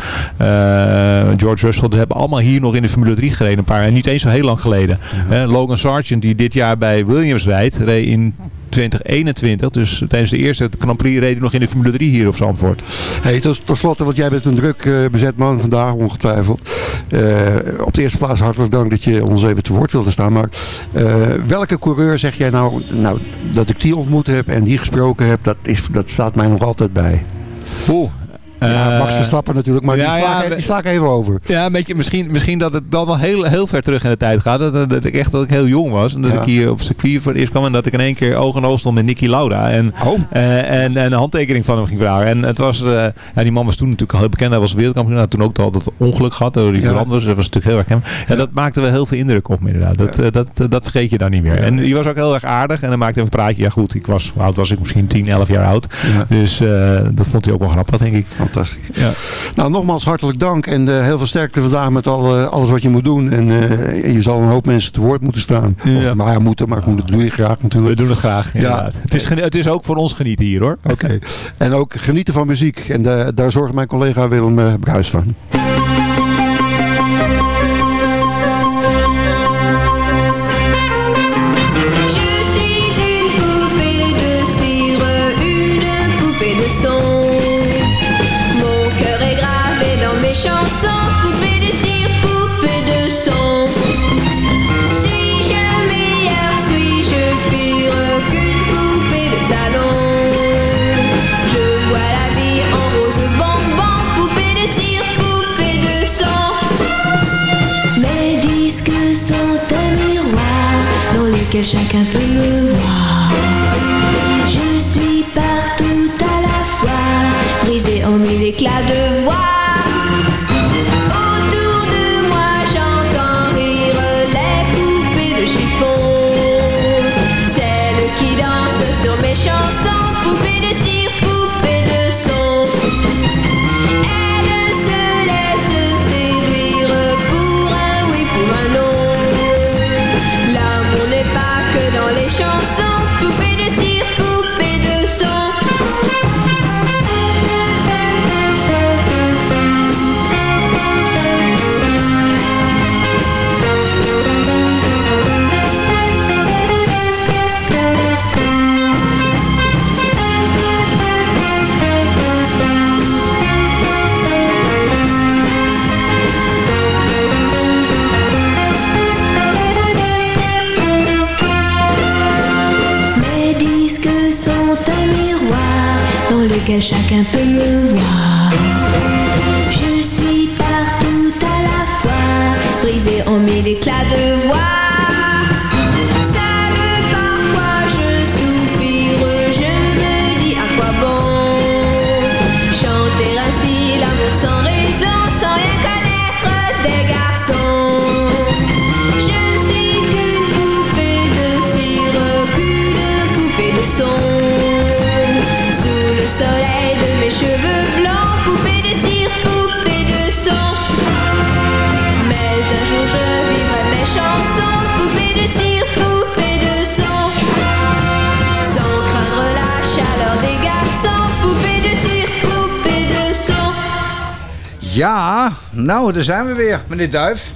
George Russell. Die hebben allemaal hier nog in de Formule 3 gereden. Een paar, en niet eens zo heel lang geleden. Logan Sargent, die dit jaar bij Williams rijdt, reed in 2021. Dus tijdens de eerste Grand Prix reed hij nog in de Formule 3 hier op Zandvoort. Hey, tot, tot slot, want jij bent een druk eh, bezet man vandaag, ongetwijfeld. Eh, op de eerste plaats hartelijk dank dat je ons even te woord wilde staan. Maar eh, welke coureur zeg jij nou, nou, dat ik die ontmoet heb en die gesproken heb, dat, is, dat staat mij nog altijd bij. Oeh. Ja, Max Eh, Verstappen natuurlijk, maar ja, die, sla, ik- die sla ik even over. Ja, een beetje, misschien, misschien dat het dan wel heel, heel ver terug in de tijd gaat. Dat, ik echt dat ik heel jong was. En dat ik hier op circuit voor het eerst kwam. En dat ik in één keer oog in oog stond met Nicky Lauda. En, eh, en, en een handtekening van hem ging vragen. En het was, eh, ja, die man was toen natuurlijk al heel bekend. Hij was wereldkampioen. Hij had toen ook al dat ongeluk gehad door die veranders. Dat was natuurlijk heel erg hem. Ja, dat maakte wel heel veel indruk op me inderdaad. Dat, dat, dat vergeet je dan niet meer. En die was ook heel erg aardig. En dan maakte hij een praatje. Ja goed, ik was, oud was ik? Misschien 10, 11 jaar oud. Dus dat vond hij ook wel grappig, denk ik. Fantastisch. Ja. Nou, nogmaals hartelijk dank en eh, heel veel sterkte vandaag met al, eh, alles wat je moet doen. En eh, je zal een hoop mensen te woord moeten staan. Of, maar ja, moeten, maar dat doe je graag natuurlijk. We doen het graag. Ja. Het, is, het is ook voor ons genieten hier hoor. Oké. En ook genieten van muziek. En daar zorgt mijn collega Willem Bruis van. Chacun peut me voir. Ja, nou, daar zijn we weer, meneer Duif.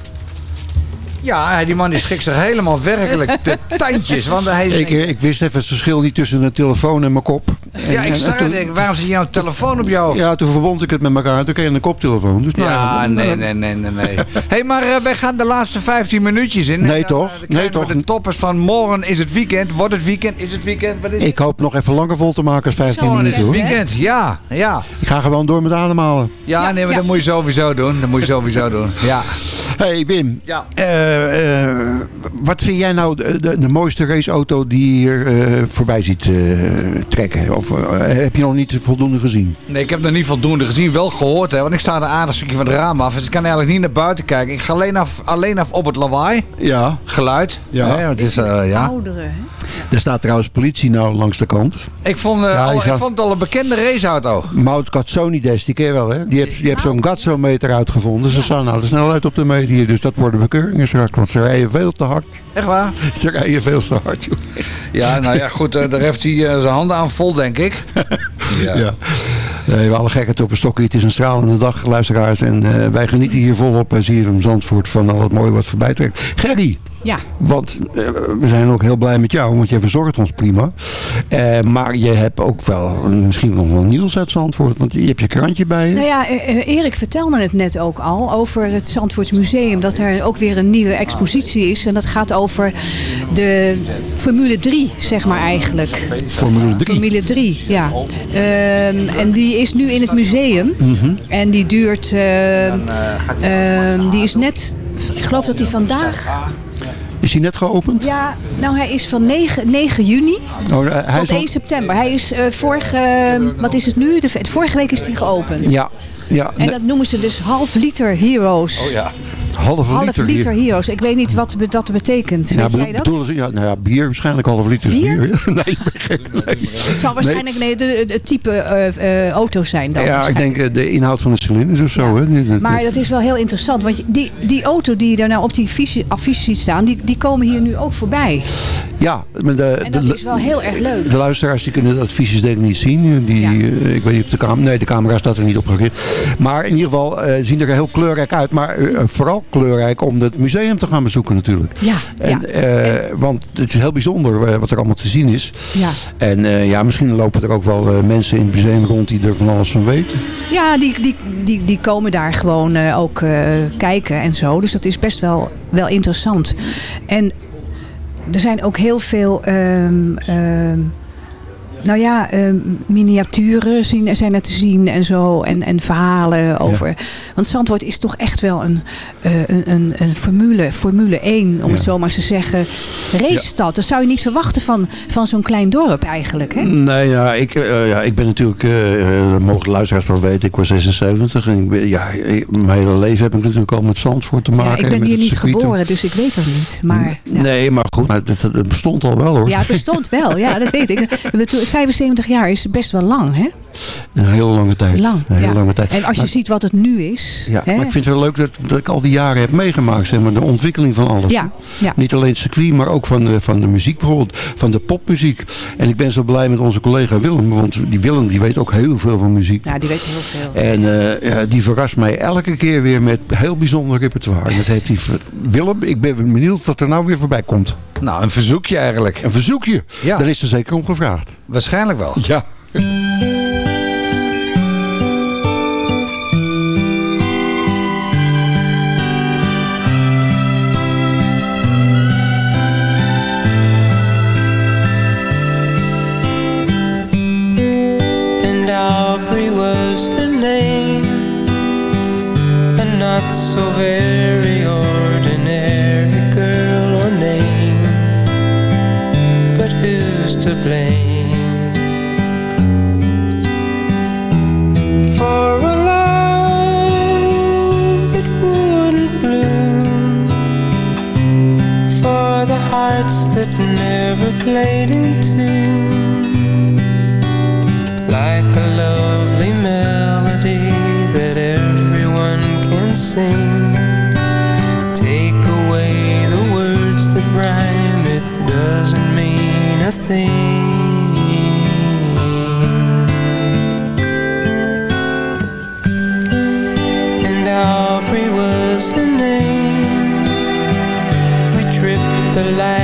Ja, die man die schikt zich helemaal werkelijk de tandjes. Want hij. Ik, eh, ik wist even het verschil niet tussen een telefoon en mijn kop. En- ja, ik en- zag het. denk, Waarom zit jouw telefoon op jou? Ja, toen verbond ik het met elkaar. Toen kreeg je een koptelefoon. Dus nou, Ja, dan- nee, dan- nee, nee, nee. nee. hey, maar eh, wij gaan de laatste 15 minuutjes in. Nee, dan, toch? eh, dan Nee, toch? De toppers van morgen is het weekend. Wordt het weekend? Is het weekend? Wat is het? Ik hoop nog even langer vol te maken als 15 Morgen is minuten het hoor. weekend, ja. Ja, Ik ga gewoon door met ademhalen. ja, nee, maar dat moet je sowieso doen. Dat moet je sowieso doen. Ja. Hey Wim, Ja. eh, eh, wat vind jij nou de, de, de mooiste raceauto die je hier eh, voorbij ziet eh, trekken? Of eh, heb je nog niet voldoende gezien? Nee, ik heb nog niet voldoende gezien. Wel gehoord, hè. Want ik sta een aardig stukje van het raam af. Dus ik kan eigenlijk niet naar buiten kijken. Ik ga alleen af, alleen af op het lawaai. Ja. Geluid. Ja. Hè, want het is, eh, ja. Ouderen, hè? Er staat trouwens politie nou langs de kant. Ik vond, eh, Ja, al, hij ik vond het al een bekende raceauto. Maud Katsonides, die ken je wel hè? Die heeft, die heeft zo'n Gatso-meter uitgevonden. Ze staan nou de snelheid op de meter hier. Dus dat worden bekeuringen straks. Want ze rijden veel te hard. Echt waar? Ze rijden veel te hard, joh. Ja, nou ja, goed. eh, daar heeft hij eh, zijn handen aan vol, denk ik. Ja. Ja. Nee, we alle gekheid op een stokje. Het is een stralende dag, luisteraars. En wij genieten hier volop bij ZFM Zandvoort van al het mooie wat voorbij trekt. Gerry, Ja. want eh, we zijn ook heel blij met jou, want jij verzorgt ons prima. Eh, maar je hebt ook wel misschien nog wel nieuws uit Zandvoort. Want je hebt je krantje bij je. Nou ja, eh, Erik vertelde het net ook al over het Zandvoorts Museum. Dat er ook weer een nieuwe expositie is. En dat gaat over de Formule 3, zeg maar eigenlijk. Formule 3. Formule 3, ja. Ehm, en die is nu in het museum. Mhm. En die duurt... ehm, ehm, die is net... Ik geloof dat die vandaag... Is hij net geopend? Ja, nou hij is van 9, 9 juni Oh, hij tot is al- 1 september. Hij is eh, vorige... wat is het nu? De, vorige week is hij geopend. Ja, ja. En dat noemen ze dus half liter heroes. Oh ja. Halve Half liter. liter, hier. heroes. Ik weet niet wat dat betekent. Ja, weet jij dat? ja, nou ja, bier waarschijnlijk halve liter is Bier? bier. nee, ik ben gek. Nee. Het zal waarschijnlijk nee, de, de- het type eh, eh, auto zijn dan. Ja, ik denk eh, de inhoud van de cilinders of zo. Hè? Maar dat is wel heel interessant. Want die, die auto die je daar nou op die affiche, affiche ziet staan, die, die komen hier nu ook voorbij. Ja, maar de, En dat de, is wel heel erg leuk. de luisteraars die kunnen de adviesjes denk ik niet zien. Die, ik weet niet of de camera... Nee, de camera staat er niet op gericht. Maar in ieder geval eh, zien er heel kleurrijk uit. Maar eh, kleurrijk om het museum te gaan bezoeken natuurlijk. Ja, En, ja. eh, want het is heel bijzonder eh, wat er allemaal te zien is. Ja. En eh, ja, misschien lopen er ook wel mensen in het museum rond die er van alles van weten. Ja, die, die, die, die komen daar gewoon ook kijken en zo. Dus dat is best wel, wel interessant. En er zijn ook heel veel... ehm, ehm, nou ja, ehm, miniaturen zien, zijn er te zien en zo. En, en verhalen over. Want Zandvoort is toch echt wel een, eh, een, een, een formule, formule 1, om het zo maar te zeggen. Racestad. Dat zou je niet verwachten van, van zo'n klein dorp eigenlijk. Hè? Nee, ja, ik, eh, ja, ik ben natuurlijk, eh, mogen luisteraars wel weten, ik was 76. En ik ben, ja, ik- mijn hele leven heb ik natuurlijk al met Zandvoort te maken. Ja, ik en ben hier niet geboren, dus ik weet dat niet. Maar Nee, maar goed, maar het, het bestond al wel hoor. Ja, het bestond wel. Ja, dat weet ik. Ik bedoel, 75 jaar is best wel lang, hè? Een hele lange tijd. Lang, Een hele ja. lange tijd. En als je Maar- ziet wat het nu is. Ja, hè? maar ik vind het wel leuk dat, dat ik al die jaren heb meegemaakt, zeg maar, de ontwikkeling van alles. Ja, ja. Niet alleen het circuit, maar ook van de, van de muziek bijvoorbeeld, van de popmuziek. En ik ben zo blij met onze collega Willem, want die Willem die weet ook heel veel van muziek. Ja, die weet heel veel. En eh, ja, die verrast mij elke keer weer met heel bijzonder repertoire. En dat heeft hij, Willem, ik ben benieuwd wat er nou weer voorbij komt. Nou, een verzoekje eigenlijk. Een verzoekje? Ja. Daar is er zeker om gevraagd. Waarschijnlijk wel. Ja. Never played in tune like a lovely melody that everyone can sing. Take away the words that rhyme, it doesn't mean a thing. And Aubrey was her name. We tripped the light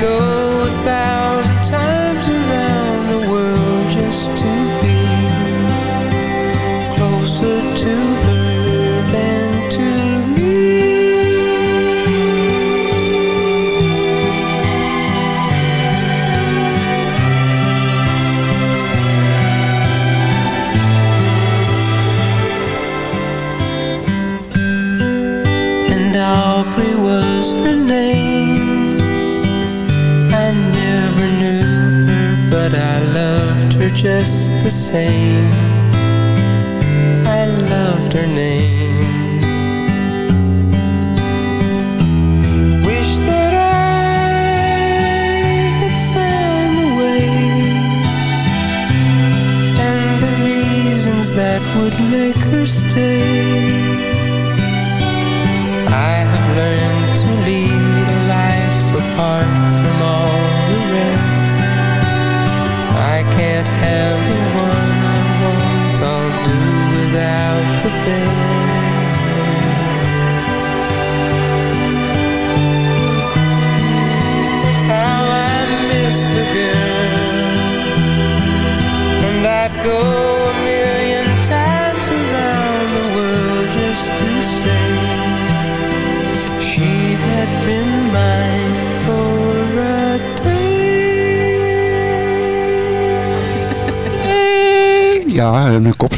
go the same. I loved her name.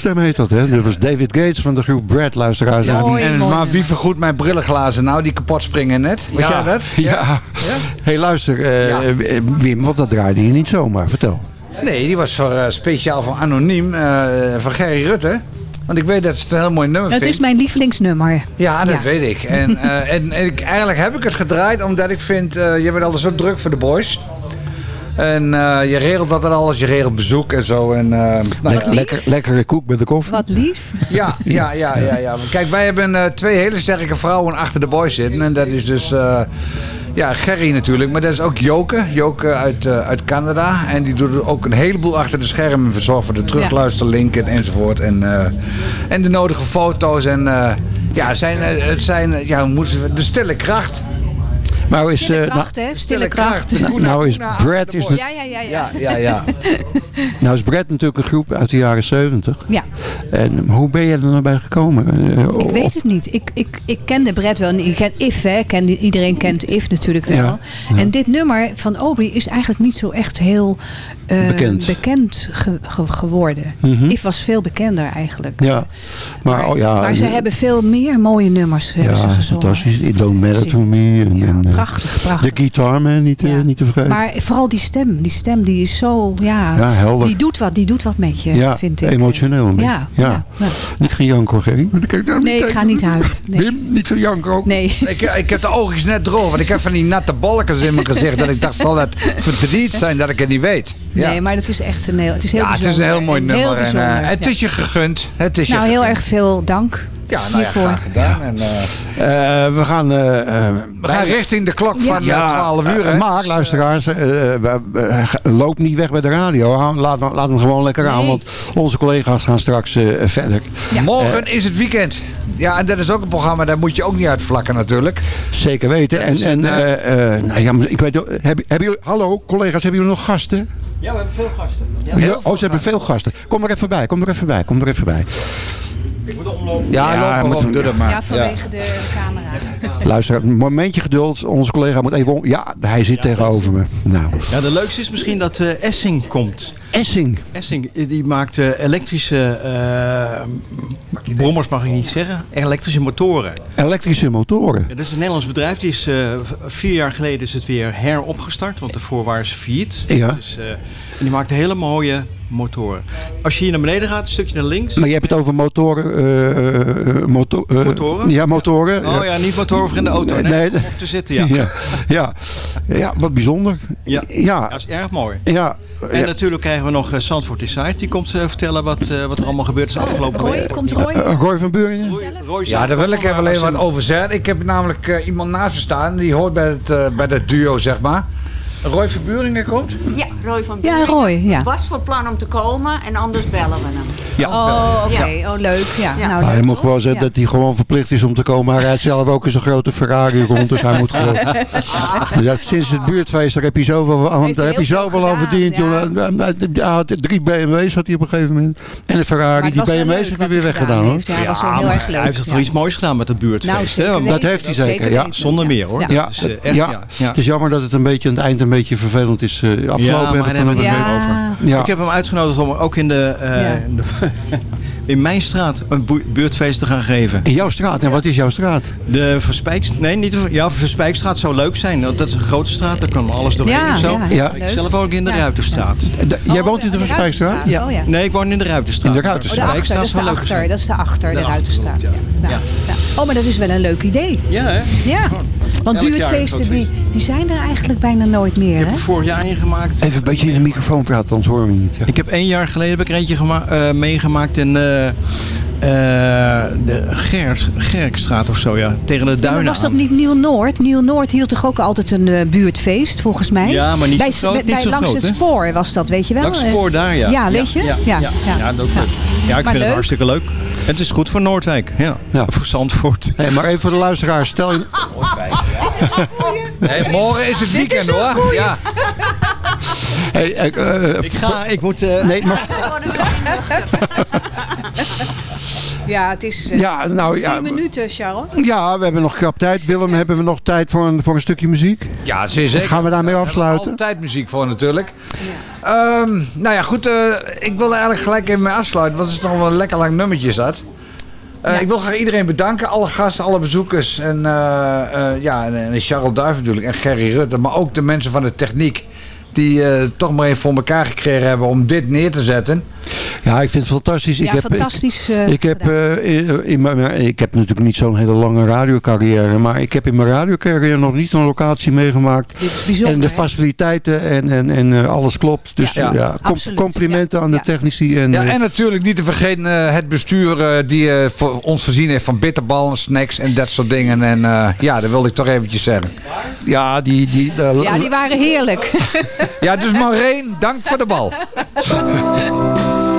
Kopstem heet dat, hè. Dat was David Gates van de groep Brad, luisteraars. En maar wie vergoedt mijn brillenglazen nou die kapot springen net? Was jij dat? Ja. hey, luister, eh, Wim, want dat draaide je niet zomaar. Vertel. Nee, die was voor, eh, speciaal van Anoniem, eh, van Gerry Rutte. Want ik weet dat ze het een heel mooi nummer Het vindt. is mijn lievelingsnummer. Ja, dat Ja. weet ik. En, eh, en, en ik, eigenlijk heb ik het gedraaid omdat ik vind, eh, je bent altijd zo druk voor de boys. En eh, je regelt dat en alles, je regelt bezoek en zo. En, eh, nou, Lekker, lekkere koek met de koffie. Wat lief. Ja, ja, ja, ja, ja. Kijk, wij hebben eh, twee hele sterke vrouwen achter de boys zitten. En dat is dus, eh, ja, Gerry natuurlijk. Maar dat is ook Joke. Joke uit, uit Canada. En die doet ook een heleboel achter de schermen. Verzorgt voor de terugluisterlinken enzovoort. En, eh, en de nodige foto's. En eh, ja, het zijn, het zijn ja, hoe moeten ze, de stille kracht. Maar is, Stille eh, kracht, hè? Stille kracht. nou, nou is Brad is, Ja, ja, ja. ja. Ja, ja. nou is Brad natuurlijk een groep uit de jaren 70. Ja. En hoe ben je er nou bij gekomen? Eh, Ik of- weet het niet. Ik, ik, ik kende Brett wel. Ik ken If, hè. Ken, iedereen kent If natuurlijk wel. Ja, ja. En dit nummer van Aubrey is eigenlijk niet zo echt heel eh, Bekend. bekend ge- ge- geworden. Mhm. If was veel bekender eigenlijk. Ja, maar, oh, ja, maar ze en- hebben veel meer mooie nummers hebben ze Ja, gezongen. fantastisch. It don't matter to me. En, en, prachtig, prachtig. De Guitar Man, niet, eh, niet te vergeten. Maar vooral die stem. Die stem die is zo, ja, Ja, helder. die doet wat, die doet wat met je, ja, vind ik. emotioneel. een beetje. Ja, ja. ja, ja. Niet geen jank hoor, Gerry. Want ik kijk nou Nee, ik ga niet huilen. Nee. Wim, niet zo jank ook. Nee. Ik, ik heb de oogjes net droog, want ik heb van die natte balkens in mijn gezicht. Dat ik dacht, zal het verdriet zijn dat ik het niet weet? Ja. Nee, maar dat is echt een heel, het is heel ja, het is een heel mooi nummer. Heel en, eh, het ja. is je gegund. Het is je nou, heel erg veel dank Ja, nou ja, graag gedaan. En, eh, Eh, we gaan... eh, we gaan richting de klok van Ja, eh, 12 uur. hè? maar luisteraars, eh, loop niet weg bij de radio. Laat, hem- laat hem gewoon lekker aan, want onze collega's gaan straks verder. Morgen is het weekend. Ja, en dat is ook een programma, daar moet je ook niet uitvlakken natuurlijk. Zeker weten. En, en eh, eh, nou ja, ik weet, hebben jullie, hallo collega's, hebben jullie nog gasten? Ja, we hebben veel gasten. Ja, oh, ze hebben veel gasten. Kom er even bij, kom er even bij, kom er even bij. Ik moet omlopen. Ja, Ja, loop maar moet- op, doe dat maar. Ja, vanwege de camera. Luister, een momentje geduld. Onze collega moet even om. Ja, hij zit tegenover me. Nou, Ja, de leukste is misschien dat eh, Essing komt. Essing. Essing, eh, die maakt eh, elektrische eh, brommers, mag ik niet zeggen. Elektrische motoren. elektrische motoren. Ja, dat is een Nederlands bedrijf. Die is, eh, vier jaar geleden is het weer heropgestart. Want daarvoor waren ze failliet. Ja. Dus, eh, en die maakt hele mooie motoren. Als je hier naar beneden gaat, een stukje naar links. Maar je hebt het over motoren. eh, eh, moto- eh, Motoren? Ja, motoren. Oh ja, niet motoren voor in de auto. Nee, Nee, om op te zitten, ja. ja. Ja, ja, wat bijzonder. Ja. Ja, Dat is erg mooi. ja. En ja. natuurlijk krijgen we nog Zandvoort Inside. Die komt vertellen wat, eh, wat er allemaal gebeurd is afgelopen Roy, week. komt Roy? Roy van Buringen? Roy Ja, daar wil ik even alleen wat over zeggen. Ik heb namelijk iemand naast me staan. Die hoort bij het, eh, bij het duo, zeg maar. Roy Verburingen komt? Ja, Roy van Ja, Buringen Roy, ja. was van plan om te komen en anders bellen we hem. Ja. Oh, oké. Ja. Oh, leuk. Ja. Nou, Nou, leuk, hij moet toch? gewoon zeggen Ja. dat hij gewoon verplicht is om te komen. Hij rijdt zelf ook in zijn grote Ferrari rond, dus hij moet gewoon... Ja, sinds het buurtfeest, daar heb je zoveel, aan- daar hij heb je zoveel aan verdiend. ja. Hij had drie BMW's had hij op een gegeven moment. En een Ferrari. Die wel BMW's heb hij weer weggedaan gedaan hoor. heeft. Ja, was wel Ja, heel maar erg leuk. Hij heeft toch ja. wel iets moois gedaan met het buurtfeest. Nou, hè? zeker Want- Dat heeft hij zeker zeker, ja. Zonder meer hoor. Ja. Ja, Dat is, eh, het- ja. ja. ja. het is jammer dat het een beetje aan het eind beetje vervelend is. eh, afgelopen Ja, maar heb ik daar van hebben we het over. Ja. Ik heb hem uitgenodigd om ook in, de, eh, Ja. in, de- in mijn straat een bu- buurtfeest te gaan geven. In jouw straat. En wat is jouw straat? De Verspijkst... Nee, niet de, ja, Verspijkstraat zou leuk zijn. Dat is een grote straat, daar kan alles doorheen Ja, of zo. ja, Ja. Ik leuk. zelf ook in de Ja. Ruiterstraat. De- jij woont in de de Verspijkstraat? Oh, ja. Nee, ik woon in de Ruiterstraat. In de Oh, Ruiterstraat. de achter, dat is de achter, dat is de achter, de Ruiterstraat. Ja. Oh, maar dat is wel een leuk idee. Ja, hè? Ja, want buurtfeesten een die, die zijn er eigenlijk bijna nooit meer, Ik heb er vorig jaar ingemaakt. Even een beetje in de microfoon praten, anders horen we je niet. Ja. Ik heb één jaar geleden heb ik er eentje eh, meegemaakt in de Gers, Gerkstraat of zo, ja. Tegen de Ja, maar duinen was dat aan. niet Nieuw-Noord? Nieuw-Noord hield toch ook altijd een eh, buurtfeest, volgens mij? Ja, maar niet bij, zo groot, bij- niet bij zo langs groot, het spoor was dat, weet je wel? Langs het Eh, spoor daar, ja. Ja, weet je? Ja, ja, ja. Ja, dat, ja. ik Maar vind leuk. het hartstikke leuk. Het is goed voor Noordwijk, ja. Ja. Voor Zandvoort. Hey, maar even voor de luisteraars. Stel je... Nee, morgen is het weekend hoor. Ja. Hey, eh, eh, Ik ga, ik moet... eh, Nee, maar... Ja, het is eh, Ja, nou vier ja. minuten, Charles. Ja, we hebben nog krap tijd. Willem, hebben we nog tijd voor een, voor een stukje muziek? Ja, zeker. Gaan we daarmee Daar afsluiten? hebben we altijd muziek voor natuurlijk. Ehm, nou ja, goed. eh, ik wil er eigenlijk gelijk even mee afsluiten. Want het is nog wel een lekker lang nummertje is dat. Eh, Ik wil graag iedereen bedanken. Alle gasten, alle bezoekers. En, eh, eh, ja, en, en Charles Duif natuurlijk. En Gerry Rutte. Maar ook de mensen van de techniek. Die eh, toch maar even voor elkaar gekregen hebben om dit neer te zetten. Ja, ik vind het fantastisch. Ja, ik heb, fantastisch. Ik, eh, ik heb, eh, in, in mijn, ik heb natuurlijk niet zo'n hele lange radiocarrière. Maar ik heb in mijn radiocarrière nog niet een locatie meegemaakt. Bijzonder, en de faciliteiten en, en, en eh, alles klopt. Dus Ja, ja, ja, com- absoluut. complimenten Ja, aan de ja. technici. En, Ja, eh, en natuurlijk niet te vergeten eh, het bestuur eh, die eh, voor ons voorzien heeft van bitterballen, snacks en dat soort dingen. En eh, ja, dat wilde ik toch eventjes zeggen. ja, die... die Ja, die waren heerlijk. Ja, dus Maureen, dank voor de bal.